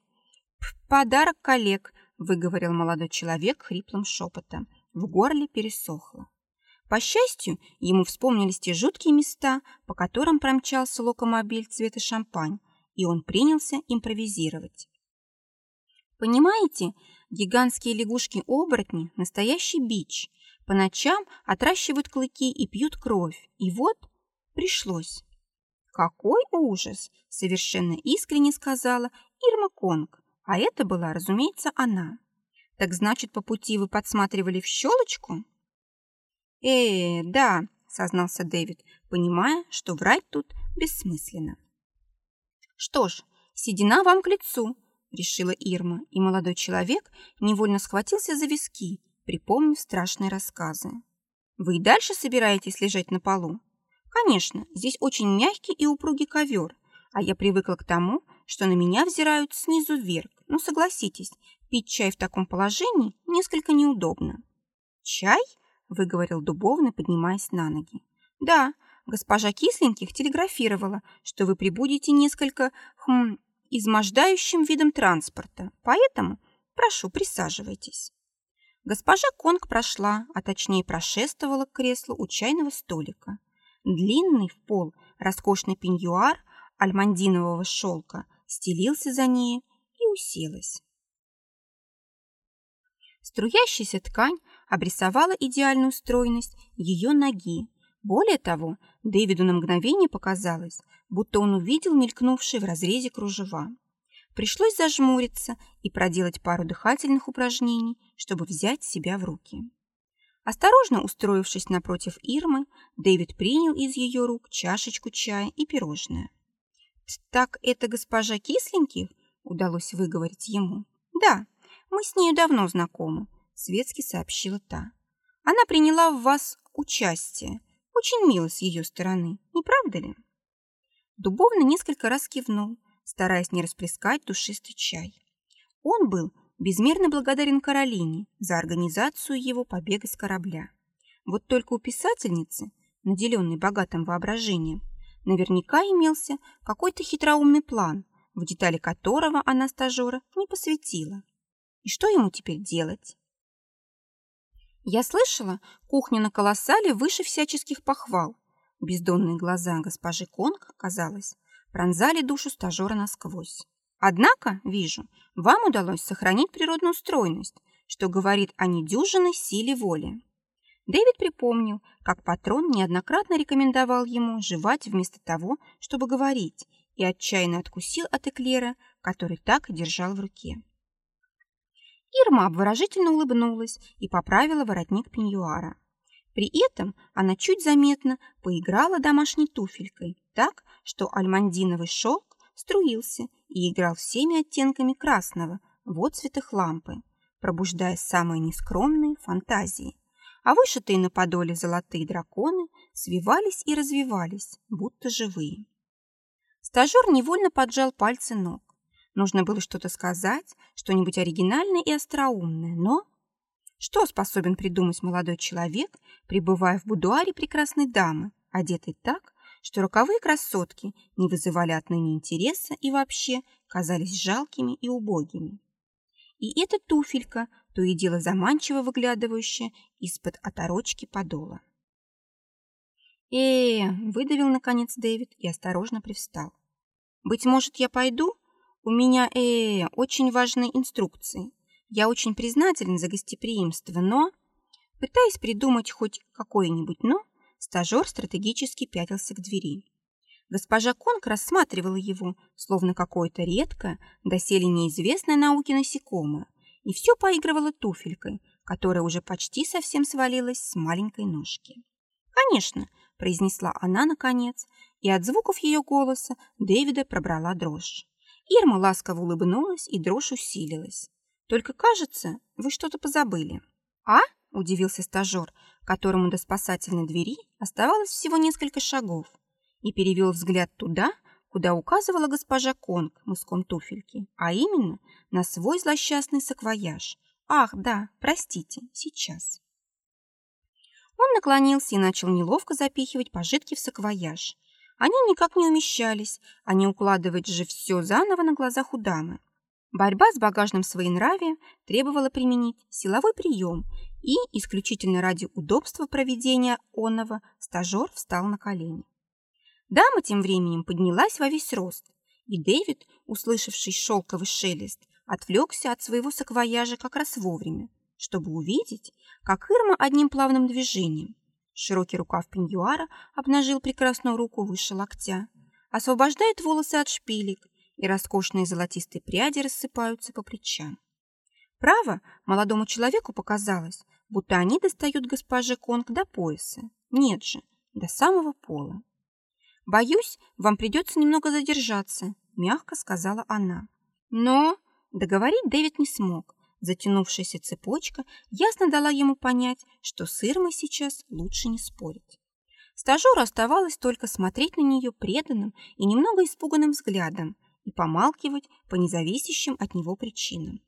«Подарок коллег», — выговорил молодой человек хриплым шепотом. В горле пересохло. По счастью, ему вспомнились те жуткие места, по которым промчался локомобиль цвета шампань, и он принялся импровизировать. «Понимаете, гигантские лягушки-оборотни – настоящий бич. По ночам отращивают клыки и пьют кровь. И вот пришлось. «Какой ужас!» – совершенно искренне сказала Ирма Конг. А это была, разумеется, она. «Так значит, по пути вы подсматривали в щелочку?» «Э, да», – сознался Дэвид, понимая, что врать тут бессмысленно. «Что ж, седина вам к лицу», – решила Ирма, и молодой человек невольно схватился за виски, припомнив страшные рассказы. «Вы и дальше собираетесь лежать на полу?» «Конечно, здесь очень мягкий и упругий ковер, а я привыкла к тому, что на меня взирают снизу вверх. Но согласитесь, пить чай в таком положении несколько неудобно». «Чай?» – выговорил Дубовный, поднимаясь на ноги. «Да, госпожа Кисленьких телеграфировала, что вы прибудете несколько, хм, измождающим видом транспорта, поэтому прошу, присаживайтесь». Госпожа Конг прошла, а точнее прошествовала к креслу у чайного столика. Длинный в пол роскошный пеньюар альмандинового шелка стелился за ней и уселась. Струящаяся ткань обрисовала идеальную стройность ее ноги. Более того, Дэвиду на мгновение показалось, будто он увидел мелькнувшие в разрезе кружева. Пришлось зажмуриться и проделать пару дыхательных упражнений, чтобы взять себя в руки. Осторожно устроившись напротив Ирмы, Дэвид принял из ее рук чашечку чая и пирожное. «Так это госпожа Кисленьких?» – удалось выговорить ему. «Да, мы с нею давно знакомы», – светски сообщила та. «Она приняла в вас участие. Очень мило с ее стороны, не правда ли?» Дубовно несколько раз кивнул, стараясь не расплескать душистый чай. Он был безмерно благодарен Каролине за организацию его побега с корабля. Вот только у писательницы, наделенной богатым воображением, наверняка имелся какой-то хитроумный план, в детали которого она стажера не посвятила. И что ему теперь делать? Я слышала, кухня на колоссале выше всяческих похвал. Бездонные глаза госпожи Конг, казалось, пронзали душу стажера насквозь. Однако, вижу, вам удалось сохранить природную стройность, что говорит о недюжинной силе воли. Дэвид припомнил, как патрон неоднократно рекомендовал ему жевать вместо того, чтобы говорить, и отчаянно откусил от эклера, который так держал в руке. Ирма обворожительно улыбнулась и поправила воротник пеньюара. При этом она чуть заметно поиграла домашней туфелькой, так, что альмандиновый шелк струился и играл всеми оттенками красного в отцветах лампы, пробуждая самые нескромные фантазии. А вышитые на подоле золотые драконы свивались и развивались, будто живые. Стажер невольно поджал пальцы ног. Нужно было что-то сказать, что-нибудь оригинальное и остроумное, но... Что способен придумать молодой человек, пребывая в будуаре прекрасной дамы, одетой так, что роковые красотки не вызывали отныне интереса и вообще казались жалкими и убогими? И эта туфелька, то и дело заманчиво выглядывающая из-под оторочки подола. э, -э выдавил наконец Дэвид и осторожно привстал. «Быть может, я пойду? У меня, э, -э, -э очень важные инструкции. Я очень признателен за гостеприимство, но...» Пытаясь придумать хоть какое-нибудь «но», стажер стратегически пятился к двери. Госпожа Конг рассматривала его, словно какое-то редкое, доселе неизвестное науке насекомое, и все поигрывала туфелькой, которая уже почти совсем свалилась с маленькой ножки. «Конечно», – произнесла она наконец, и от звуков ее голоса Дэвида пробрала дрожь. Ирма ласково улыбнулась, и дрожь усилилась. «Только, кажется, вы что-то позабыли». «А?» – удивился стажер, которому до спасательной двери оставалось всего несколько шагов, и перевел взгляд туда, куда указывала госпожа Конг мыском туфельки, а именно на свой злосчастный саквояж. Ах, да, простите, сейчас. Он наклонился и начал неловко запихивать пожитки в саквояж. Они никак не умещались, а не укладывать же все заново на глазах у дамы. Борьба с багажным своенравием требовала применить силовой прием, и, исключительно ради удобства проведения онного, стажер встал на колени. Дама тем временем поднялась во весь рост, и Дэвид, услышавший шелковый шелест, отвлекся от своего саквояжа как раз вовремя, чтобы увидеть, как Ирма одним плавным движением, широкий рукав пеньюара обнажил прекрасную руку выше локтя, освобождает волосы от шпилек, и роскошные золотистые пряди рассыпаются по плечам. Право, молодому человеку показалось, будто они достают госпоже Конг до пояса. Нет же, до самого пола. «Боюсь, вам придется немного задержаться», – мягко сказала она. Но договорить Дэвид не смог. Затянувшаяся цепочка ясно дала ему понять, что с Ирмой сейчас лучше не спорить. Стажеру оставалось только смотреть на нее преданным и немного испуганным взглядом и помалкивать по независящим от него причинам.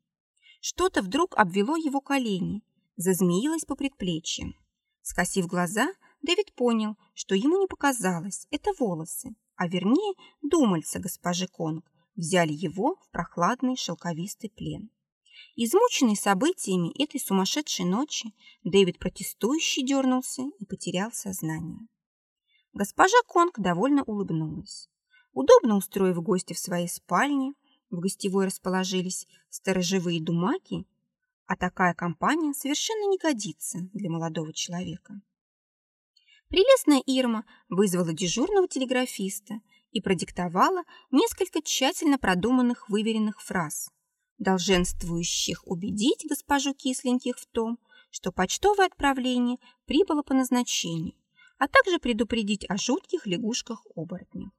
Что-то вдруг обвело его колени, зазмеилось по предплечьям. Скосив глаза, Дэвид понял, что ему не показалось, это волосы, а вернее думальца госпожи Конг, взяли его в прохладный шелковистый плен. Измученный событиями этой сумасшедшей ночи, Дэвид протестующий дернулся и потерял сознание. Госпожа Конг довольно улыбнулась. Удобно устроив гостя в своей спальне, в гостевой расположились сторожевые думаки, а такая компания совершенно не годится для молодого человека. Прелестная Ирма вызвала дежурного телеграфиста и продиктовала несколько тщательно продуманных выверенных фраз, долженствующих убедить госпожу Кисленьких в том, что почтовое отправление прибыло по назначению, а также предупредить о жутких лягушках-оборотнях.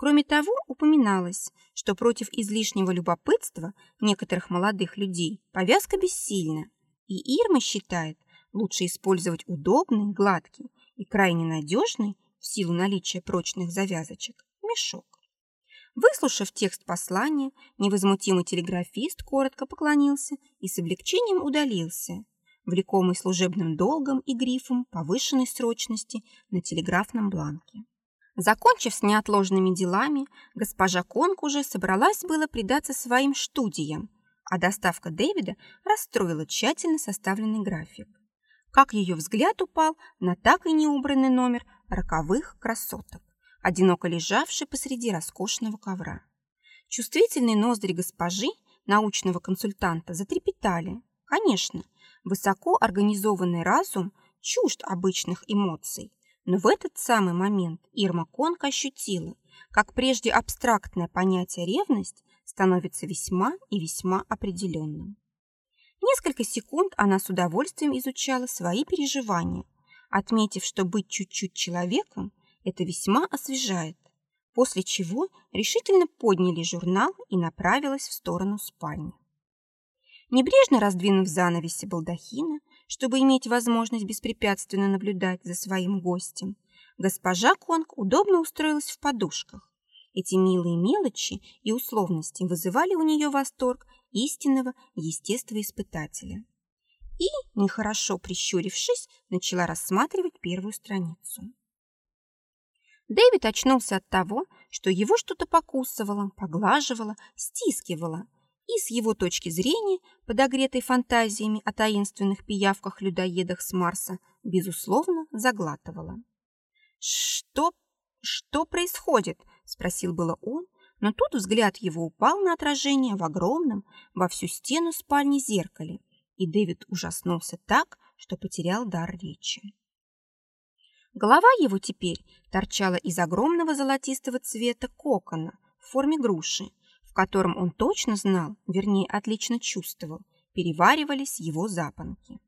Кроме того, упоминалось, что против излишнего любопытства некоторых молодых людей повязка бессильна, и Ирма считает, лучше использовать удобный, гладкий и крайне надежный, в силу наличия прочных завязочек, мешок. Выслушав текст послания, невозмутимый телеграфист коротко поклонился и с облегчением удалился, влекомый служебным долгом и грифом повышенной срочности на телеграфном бланке. Закончив с неотложными делами, госпожа Конг уже собралась было предаться своим студиям, а доставка Дэвида расстроила тщательно составленный график как ее взгляд упал на так и не убранный номер роковых красоток, одиноко лежавший посреди роскошного ковра. Чувствительные ноздри госпожи, научного консультанта, затрепетали. Конечно, высоко организованный разум чужд обычных эмоций, но в этот самый момент Ирма Конка ощутила, как прежде абстрактное понятие «ревность» становится весьма и весьма определенным. Несколько секунд она с удовольствием изучала свои переживания, отметив, что быть чуть-чуть человеком – это весьма освежает, после чего решительно подняли журнал и направилась в сторону спальни. Небрежно раздвинув занавеси балдахина, чтобы иметь возможность беспрепятственно наблюдать за своим гостем, госпожа Конг удобно устроилась в подушках Эти милые мелочи и условности вызывали у нее восторг истинного естествоиспытателя. И, нехорошо прищурившись, начала рассматривать первую страницу. Дэвид очнулся от того, что его что-то покусывало, поглаживало, стискивало, и с его точки зрения, подогретой фантазиями о таинственных пиявках-людоедах с Марса, безусловно, заглатывало. «Что... что происходит?» – спросил было он, но тут взгляд его упал на отражение в огромном, во всю стену спальни зеркале, и Дэвид ужаснулся так, что потерял дар речи. Голова его теперь торчала из огромного золотистого цвета кокона в форме груши, в котором он точно знал, вернее, отлично чувствовал, переваривались его запонки.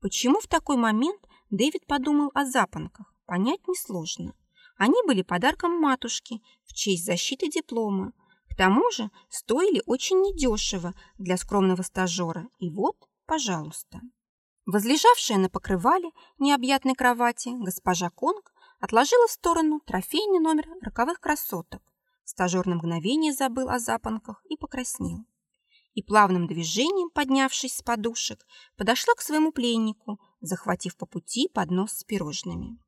Почему в такой момент Дэвид подумал о запонках, понять несложно. Они были подарком матушки в честь защиты диплома. К тому же стоили очень недешево для скромного стажера. И вот, пожалуйста. Возлежавшая на покрывале необъятной кровати госпожа Конг отложила в сторону трофейный номер роковых красоток. Стажер на мгновение забыл о запонках и покраснел. И плавным движением, поднявшись с подушек, подошла к своему пленнику, захватив по пути поднос с пирожными.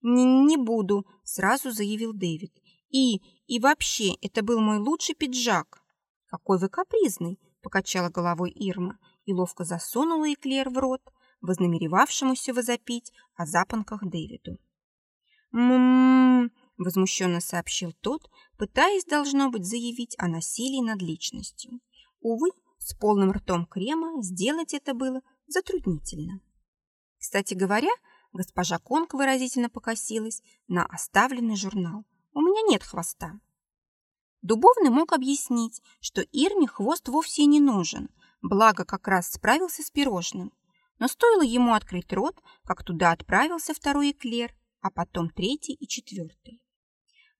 «Не, не буду», — сразу заявил Дэвид. «И, и вообще, это был мой лучший пиджак». «Какой вы капризный», — покачала головой Ирма и ловко засунула эклер в рот, вознамеревавшемуся возопить о запонках Дэвиду. «М-м-м», возмущенно сообщил тот, пытаясь, должно быть, заявить о насилии над личностью. Увы, с полным ртом крема сделать это было затруднительно. Кстати говоря, госпожа Конг выразительно покосилась на оставленный журнал. «У меня нет хвоста». Дубовный мог объяснить, что Ирме хвост вовсе не нужен, благо как раз справился с пирожным. Но стоило ему открыть рот, как туда отправился второй эклер, а потом третий и четвертый.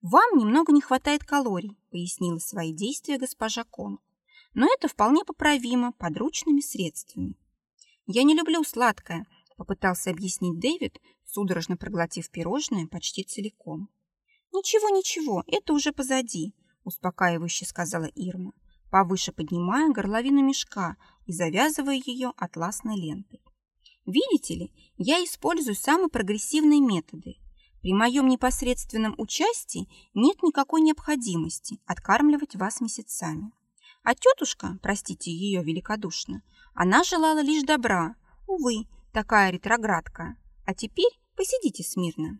«Вам немного не хватает калорий», — пояснила свои действия госпожа Конг. «Но это вполне поправимо подручными средствами». «Я не люблю сладкое», — попытался объяснить Дэвид, судорожно проглотив пирожное почти целиком. «Ничего, ничего, это уже позади», — успокаивающе сказала Ирма, повыше поднимая горловину мешка и завязывая ее атласной лентой. Видите ли, я использую самые прогрессивные методы. При моем непосредственном участии нет никакой необходимости откармливать вас месяцами. А тетушка, простите ее великодушно, она желала лишь добра. Увы, такая ретроградка. А теперь посидите смирно.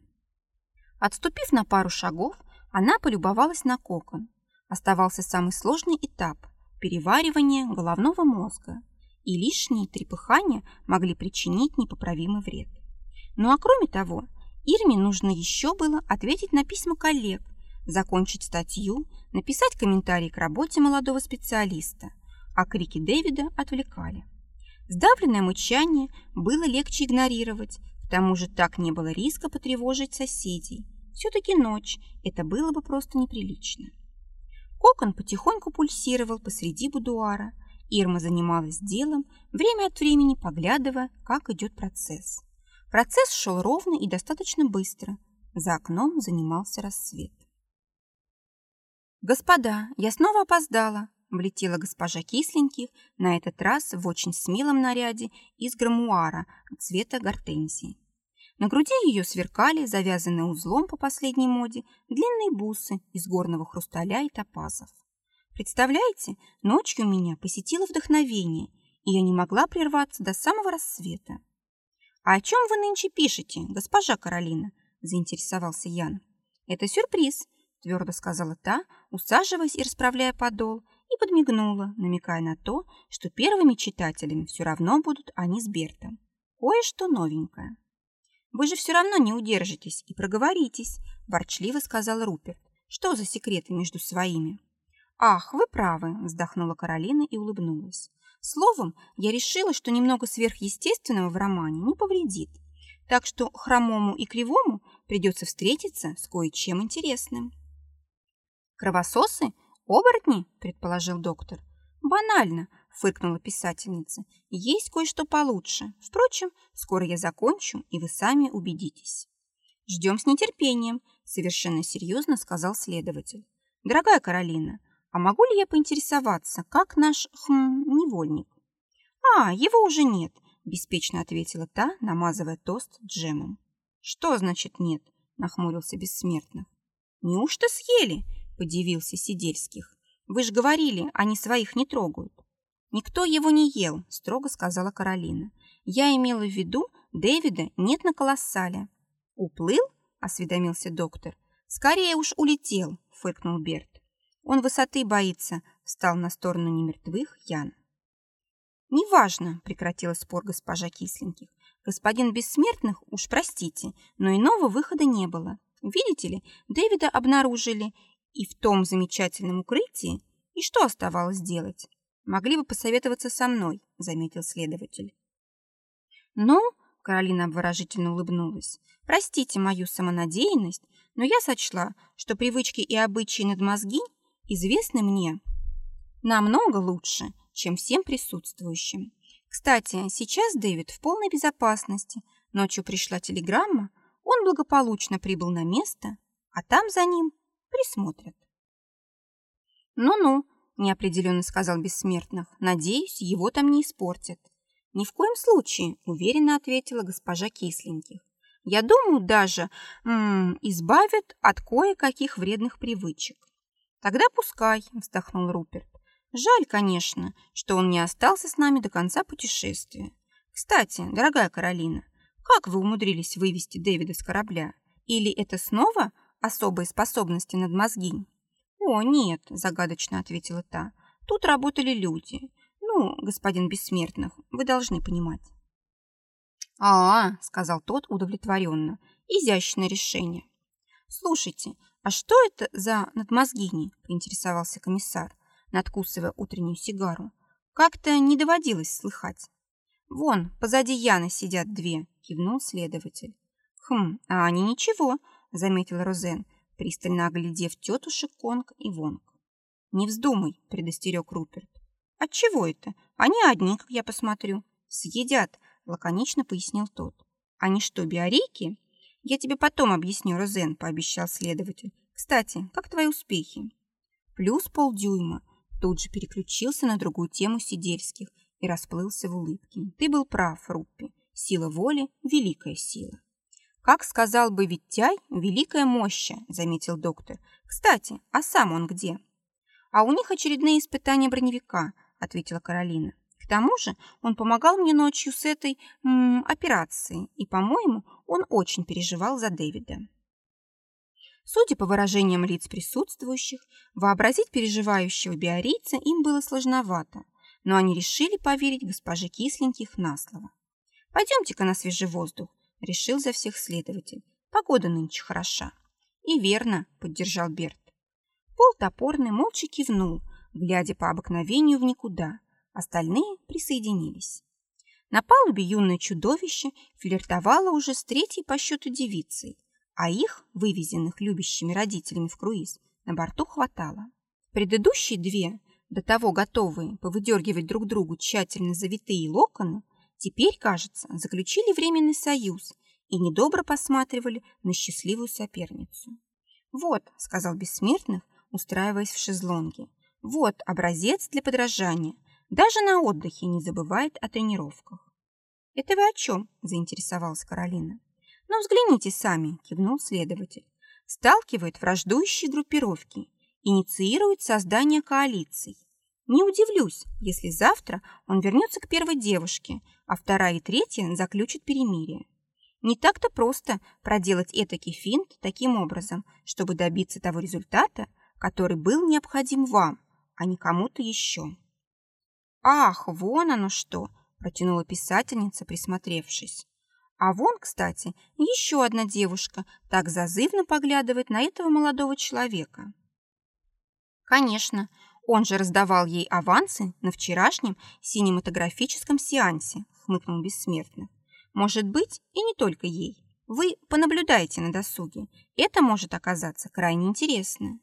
Отступив на пару шагов, она полюбовалась на кокон. Оставался самый сложный этап – переваривание головного мозга – и лишние трепыхания могли причинить непоправимый вред. Ну а кроме того, Ирме нужно еще было ответить на письма коллег, закончить статью, написать комментарий к работе молодого специалиста, а крики Дэвида отвлекали. Сдавленное мычание было легче игнорировать, к тому же так не было риска потревожить соседей. Все-таки ночь, это было бы просто неприлично. Кокон потихоньку пульсировал посреди будуара – Ирма занималась делом, время от времени поглядывая, как идет процесс. Процесс шел ровно и достаточно быстро. За окном занимался рассвет. «Господа, я снова опоздала», – влетела госпожа Кисленьких, на этот раз в очень смелом наряде из громуара цвета гортензии. На груди ее сверкали, завязанные узлом по последней моде, длинные бусы из горного хрусталя и топазов. Представляете, ночью меня посетило вдохновение, и я не могла прерваться до самого рассвета. «А о чем вы нынче пишете, госпожа Каролина?» – заинтересовался Ян. «Это сюрприз», – твердо сказала та, усаживаясь и расправляя подол, и подмигнула, намекая на то, что первыми читателями все равно будут они с Бертом. Кое-что новенькое. «Вы же все равно не удержитесь и проговоритесь», – ворчливо сказал Руперт. «Что за секреты между своими?» «Ах, вы правы», – вздохнула Каролина и улыбнулась. «Словом, я решила, что немного сверхъестественного в романе не повредит, так что хромому и кривому придется встретиться с кое-чем интересным». «Кровососы? Оборотни?» – предположил доктор. «Банально», – фыркнула писательница. «Есть кое-что получше. Впрочем, скоро я закончу, и вы сами убедитесь». Ждем с нетерпением, совершенно серьезно сказал следователь. Дорогая Каролина, а могу ли я поинтересоваться, как наш, хм, невольник? А, его уже нет, беспечно ответила та, намазывая тост джемом. Что значит нет? нахмурился бессмертных. Неужто съели? подивился Сидельских. Вы же говорили, они своих не трогают. Никто его не ел, строго сказала Каролина. Я имела в виду, Дэвида нет на колоссале. Уплыл? осведомился доктор. Скорее уж улетел, фыркнул Берт. Он высоты боится, встал на сторону немертвых Ян. «Неважно», — прекратила спор госпожа Кисленьких. «Господин Бессмертных, уж простите, но иного выхода не было. Видите ли, Дэвида обнаружили и в том замечательном укрытии, и что оставалось делать? Могли бы посоветоваться со мной», — заметил следователь. «Ну», — Каролина обворожительно улыбнулась, «простите мою самонадеянность, но я сочла, что привычки и обычаи надмозги известны мне намного лучше, чем всем присутствующим. Кстати, сейчас Дэвид в полной безопасности. Ночью пришла телеграмма, он благополучно прибыл на место, а там за ним присмотрят. «Ну-ну», – неопределенно сказал Бессмертных, – «надеюсь, его там не испортят». «Ни в коем случае», – уверенно ответила госпожа Кисленьких. «Я думаю, даже м -м, избавят от кое-каких вредных привычек». «Тогда пускай», – вздохнул Руперт. Жаль, конечно, что он не остался с нами до конца путешествия. Кстати, дорогая Каролина, как вы умудрились вывести Дэвида с корабля? Или это снова особые способности над мозги? О, нет, загадочно ответила та. Тут работали люди. Ну, господин Бессмертных, вы должны понимать. А, -а, -а сказал тот удовлетворенно. Изящное решение. Слушайте, а что это за надмозгини? поинтересовался комиссар надкусывая утреннюю сигару. Как-то не доводилось слыхать. «Вон, позади Яны сидят две», — кивнул следователь. «Хм, а они ничего», — заметил Розен, пристально оглядев тетушек Конг и Вонг. «Не вздумай», — предостерег Руперт. «Отчего это? Они одни, как я посмотрю». «Съедят», — лаконично пояснил тот. «Они что, биорейки?» «Я тебе потом объясню, Розен», — пообещал следователь. «Кстати, как твои успехи?» «Плюс полдюйма тут же переключился на другую тему Сидельских и расплылся в улыбке. Ты был прав, Руппи. Сила воли – великая сила. Как сказал бы Виттяй, великая мощь, заметил доктор. Кстати, а сам он где? А у них очередные испытания броневика, ответила Каролина. К тому же он помогал мне ночью с этой м операцией, и, по-моему, он очень переживал за Дэвида. Судя по выражениям лиц присутствующих, вообразить переживающего биорийца им было сложновато, но они решили поверить госпоже Кисленьких на слово. «Пойдемте-ка на свежий воздух», — решил за всех следователь. «Погода нынче хороша». «И верно», — поддержал Берт. Пол топорный молча кивнул, глядя по обыкновению в никуда. Остальные присоединились. На палубе юное чудовище флиртовало уже с третьей по счету девицей, а их, вывезенных любящими родителями в круиз, на борту хватало. Предыдущие две, до того готовые повыдергивать друг другу тщательно завитые локоны, теперь, кажется, заключили временный союз и недобро посматривали на счастливую соперницу. «Вот», — сказал Бессмертных, устраиваясь в шезлонге, «вот образец для подражания. Даже на отдыхе не забывает о тренировках». «Это вы о чем?» – заинтересовалась Каролина. «Но взгляните сами», – кивнул следователь. «Сталкивает враждующие группировки, инициирует создание коалиций. Не удивлюсь, если завтра он вернется к первой девушке, а вторая и третья заключат перемирие. Не так-то просто проделать этакий финт таким образом, чтобы добиться того результата, который был необходим вам, а не кому-то еще. «Ах, вон оно что!» – протянула писательница, присмотревшись. А вон, кстати, еще одна девушка так зазывно поглядывает на этого молодого человека. Конечно, он же раздавал ей авансы на вчерашнем синематографическом сеансе, хмыкнул бессмертный. Может быть, и не только ей. Вы понаблюдайте на досуге. Это может оказаться крайне интересно.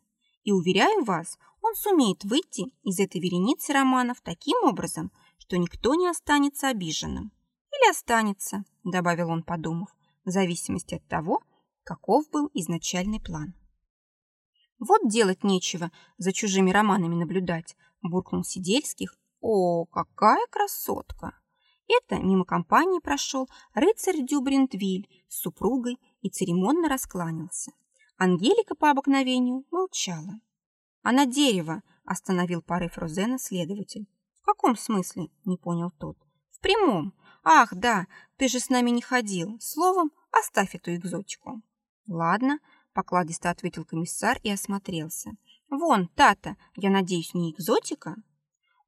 И уверяю вас, он сумеет выйти из этой вереницы романов таким образом, что никто не останется обиженным. Или останется, добавил он, подумав, в зависимости от того, каков был изначальный план. «Вот делать нечего, за чужими романами наблюдать», – буркнул Сидельских. «О, какая красотка!» Это мимо компании прошел рыцарь Дюбринтвиль с супругой и церемонно раскланялся. Ангелика по обыкновению молчала. «А на дерево!» – остановил порыв Розена следователь. «В каком смысле?» – не понял тот. «В прямом. Ах, да, ты же с нами не ходил. Словом, оставь эту экзотику». «Ладно», – покладисто ответил комиссар и осмотрелся. «Вон, та-то, я надеюсь, не экзотика?»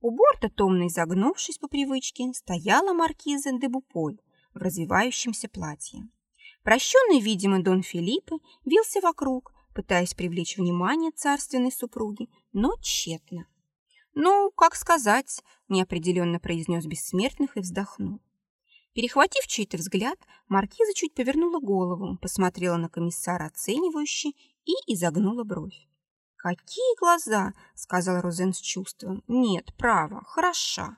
У борта, томно изогнувшись по привычке, стояла маркиза де Буполь в развивающемся платье. Прощенный, видимо, Дон Филиппе вился вокруг, пытаясь привлечь внимание царственной супруги, но тщетно. «Ну, как сказать», – неопределенно произнес бессмертных и вздохнул. Перехватив чей-то взгляд, маркиза чуть повернула голову, посмотрела на комиссара оценивающе и изогнула бровь. «Какие глаза!» — сказал Розен с чувством. «Нет, право, хороша».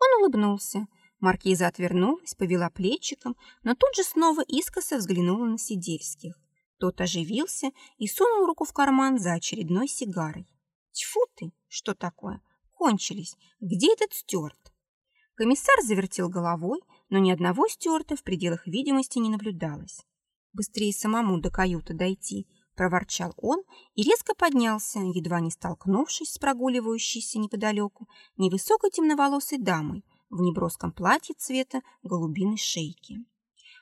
Он улыбнулся. Маркиза отвернулась, повела плечиком, но тут же снова искоса взглянула на Сидельских. Тот оживился и сунул руку в карман за очередной сигарой. «Тьфу ты! Что такое? Кончились! Где этот Стюарт?» Комиссар завертел головой, но ни одного Стюарта в пределах видимости не наблюдалось. «Быстрее самому до каюты дойти», проворчал он и резко поднялся, едва не столкнувшись с прогуливающейся неподалеку невысокой темноволосой дамой в неброском платье цвета голубиной шейки.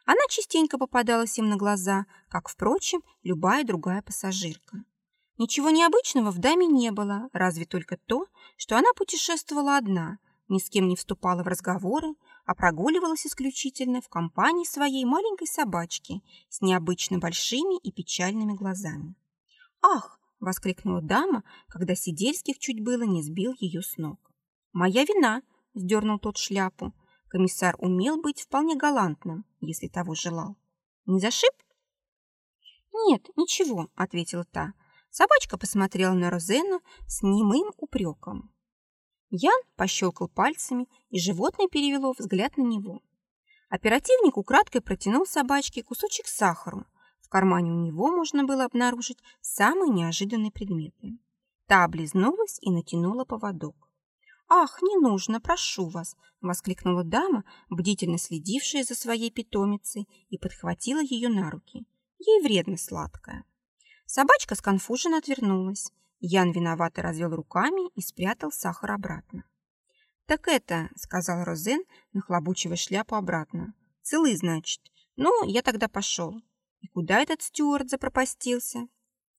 Она частенько попадалась им на глаза, как, впрочем, любая другая пассажирка. Ничего необычного в даме не было, разве только то, что она путешествовала одна, ни с кем не вступала в разговоры, а прогуливалась исключительно в компании своей маленькой собачки с необычно большими и печальными глазами. «Ах!» – воскликнула дама, когда Сидельских чуть было не сбил ее с ног. «Моя вина!» – сдернул тот шляпу. Комиссар умел быть вполне галантным, если того желал. «Не зашиб?» «Нет, ничего», – ответила та. Собачка посмотрела на Розена с немым упреком. Ян пощелкал пальцами, и животное перевело взгляд на него. Оперативник украдкой протянул собачке кусочек сахара. В кармане у него можно было обнаружить самые неожиданные предметы. Та облизнулась и натянула поводок. «Ах, не нужно, прошу вас!» – воскликнула дама, бдительно следившая за своей питомицей, и подхватила ее на руки. Ей вредно сладкое. Собачка сконфуженно отвернулась. Ян виновато развел руками и спрятал сахар обратно. «Так это», — сказал Розен, нахлобучивая шляпу обратно. «Целый, значит. Ну, я тогда пошел. И куда этот стюард запропастился?»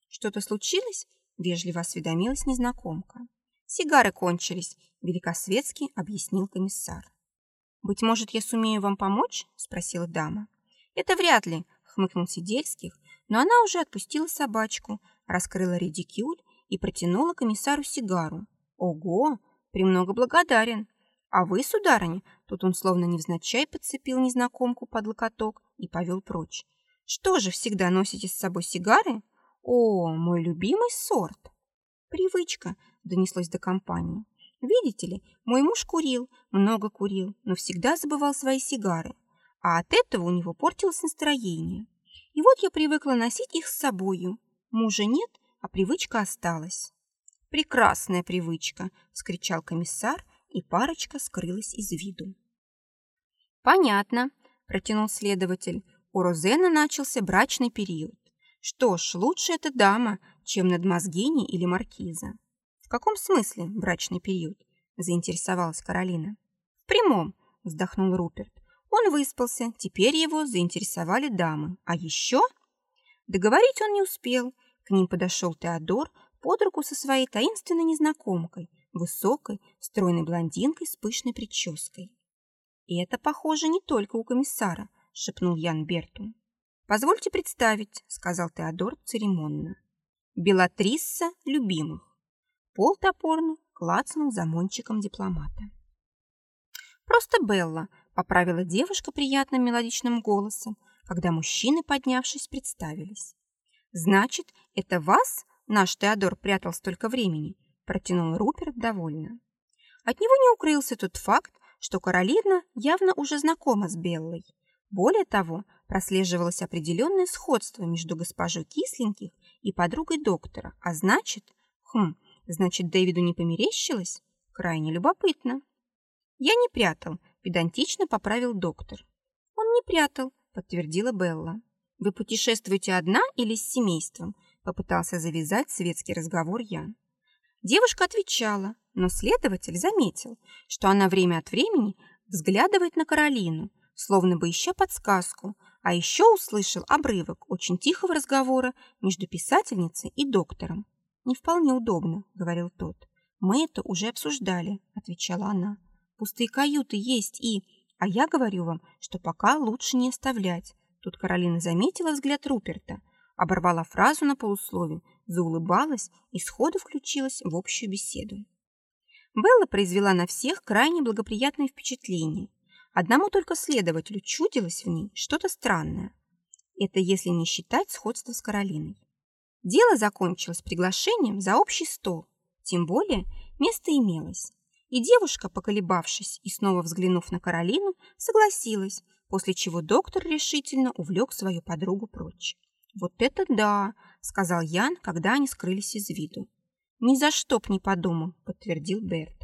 «Что-то случилось?» — вежливо осведомилась незнакомка. «Сигары кончились», — великосветский объяснил комиссар. «Быть может, я сумею вам помочь?» — спросила дама. «Это вряд ли», — хмыкнул Сидельских, но она уже отпустила собачку, раскрыла редикюль и протянула комиссару сигару. «Ого! Премного благодарен! А вы, сударыня?» Тут он словно невзначай подцепил незнакомку под локоток и повел прочь. «Что же, всегда носите с собой сигары? О, мой любимый сорт!» «Привычка», — донеслось до компании. «Видите ли, мой муж курил, много курил, но всегда забывал свои сигары, а от этого у него портилось настроение. И вот я привыкла носить их с собою. Мужа нет, а привычка осталась. «Прекрасная привычка!» – вскричал комиссар, и парочка скрылась из виду. «Понятно», – протянул следователь. У Розена начался брачный период. Что ж, лучше эта дама, чем Надмозгини или Маркиза. «В каком смысле брачный период?» – заинтересовалась Каролина. «В прямом», – вздохнул Руперт. Он выспался, теперь его заинтересовали дамы. А еще... Договорить он не успел – к ним подошел Теодор под руку со своей таинственной незнакомкой, высокой, стройной блондинкой с пышной прической. «И это, похоже, не только у комиссара», — шепнул Ян Берту. «Позвольте представить», — сказал Теодор церемонно. «Белатрисса любимых». Пол топорно клацнул замончиком дипломата. «Просто Белла», — поправила девушка приятным мелодичным голосом, когда мужчины, поднявшись, представились. «Значит, это вас наш Теодор прятал столько времени?» протянул Руперт довольно. От него не укрылся тот факт, что Каролина явно уже знакома с Беллой. Более того, прослеживалось определенное сходство между госпожой Кисленьких и подругой доктора, а значит, хм, значит, Дэвиду не померещилось? Крайне любопытно. Я не прятал, педантично поправил доктор. Он не прятал, подтвердила Белла. Вы путешествуете одна или с семейством? Попытался завязать светский разговор я. Девушка отвечала, но следователь заметил, что она время от времени взглядывает на Каролину, словно бы ища подсказку, а еще услышал обрывок очень тихого разговора между писательницей и доктором. «Не вполне удобно», — говорил тот. «Мы это уже обсуждали», — отвечала она. «Пустые каюты есть и...» «А я говорю вам, что пока лучше не оставлять». Тут Каролина заметила взгляд Руперта, оборвала фразу на полуслове, заулыбалась и сходу включилась в общую беседу. Белла произвела на всех крайне благоприятное впечатление. Одному только следователю чудилось в ней что-то странное. Это если не считать сходство с Каролиной. Дело закончилось приглашением за общий стол, тем более место имелось. И девушка, поколебавшись и снова взглянув на Каролину, согласилась, после чего доктор решительно увлек свою подругу прочь. «Вот это да!» – сказал Ян, когда они скрылись из виду. «Ни за что б не подумал», – подтвердил Берт.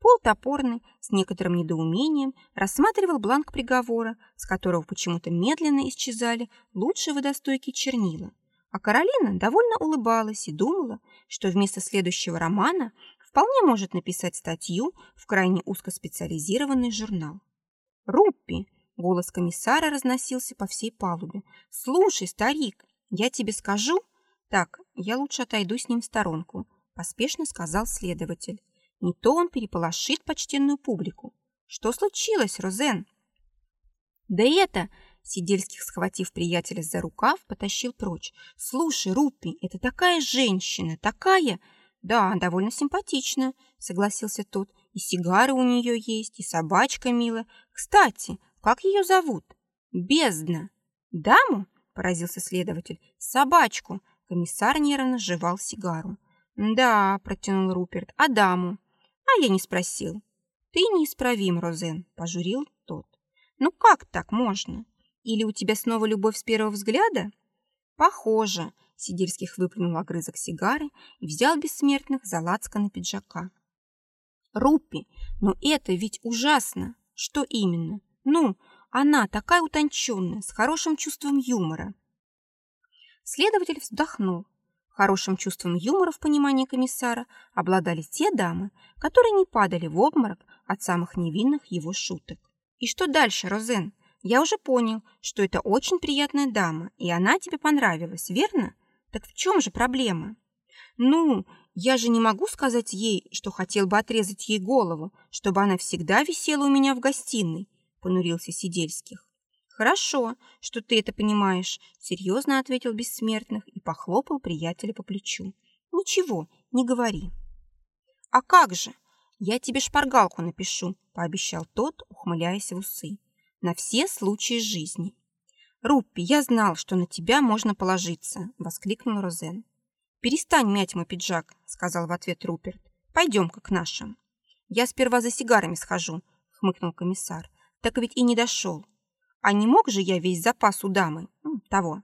Пол топорный, с некоторым недоумением, рассматривал бланк приговора, с которого почему-то медленно исчезали лучшие водостойкие чернила. А Каролина довольно улыбалась и думала, что вместо следующего романа вполне может написать статью в крайне узкоспециализированный журнал. «Руппи!» – голос комиссара разносился по всей палубе. «Слушай, старик, я тебе скажу...» «Так, я лучше отойду с ним в сторонку», – поспешно сказал следователь. Не то он переполошит почтенную публику. Что случилось, Розен? Да это... Сидельских, схватив приятеля за рукав, потащил прочь. «Слушай, Руппи, это такая женщина, такая...» «Да, довольно симпатичная», — согласился тот. «И сигары у нее есть, и собачка милая. Кстати, как ее зовут?» «Бездна». «Даму?» — поразился следователь. «Собачку». Комиссар нервно жевал сигару. «Да», — протянул Руперт, — «а даму?» А я не спросил. Ты неисправим, Розен, пожурил тот. Ну как так можно? Или у тебя снова любовь с первого взгляда? Похоже. Сидельских выплюнул огрызок сигары и взял бессмертных за лацканы пиджака. Руппи, но это ведь ужасно. Что именно? Ну, она такая утонченная, с хорошим чувством юмора. Следователь вздохнул, Хорошим чувством юмора в понимании комиссара обладали те дамы, которые не падали в обморок от самых невинных его шуток. И что дальше, Розен? Я уже понял, что это очень приятная дама, и она тебе понравилась, верно? Так в чем же проблема? Ну, я же не могу сказать ей, что хотел бы отрезать ей голову, чтобы она всегда висела у меня в гостиной, понурился Сидельских. «Хорошо, что ты это понимаешь», — серьезно ответил Бессмертных и похлопал приятеля по плечу. «Ничего, не говори». «А как же? Я тебе шпаргалку напишу», — пообещал тот, ухмыляясь в усы. «На все случаи жизни». «Руппи, я знал, что на тебя можно положиться», — воскликнул Розен. «Перестань мять мой пиджак», — сказал в ответ Руперт. «Пойдем-ка к нашим». «Я сперва за сигарами схожу», — хмыкнул комиссар. «Так ведь и не дошел». А не мог же я весь запас у дамы? Того.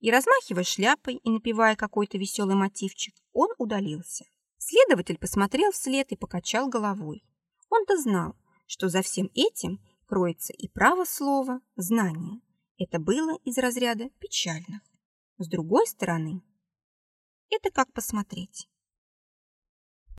И размахивая шляпой и напевая какой-то веселый мотивчик, он удалился. Следователь посмотрел вслед и покачал головой. Он-то знал, что за всем этим кроется и право слова, знание. Это было из разряда печальных. С другой стороны, это как посмотреть.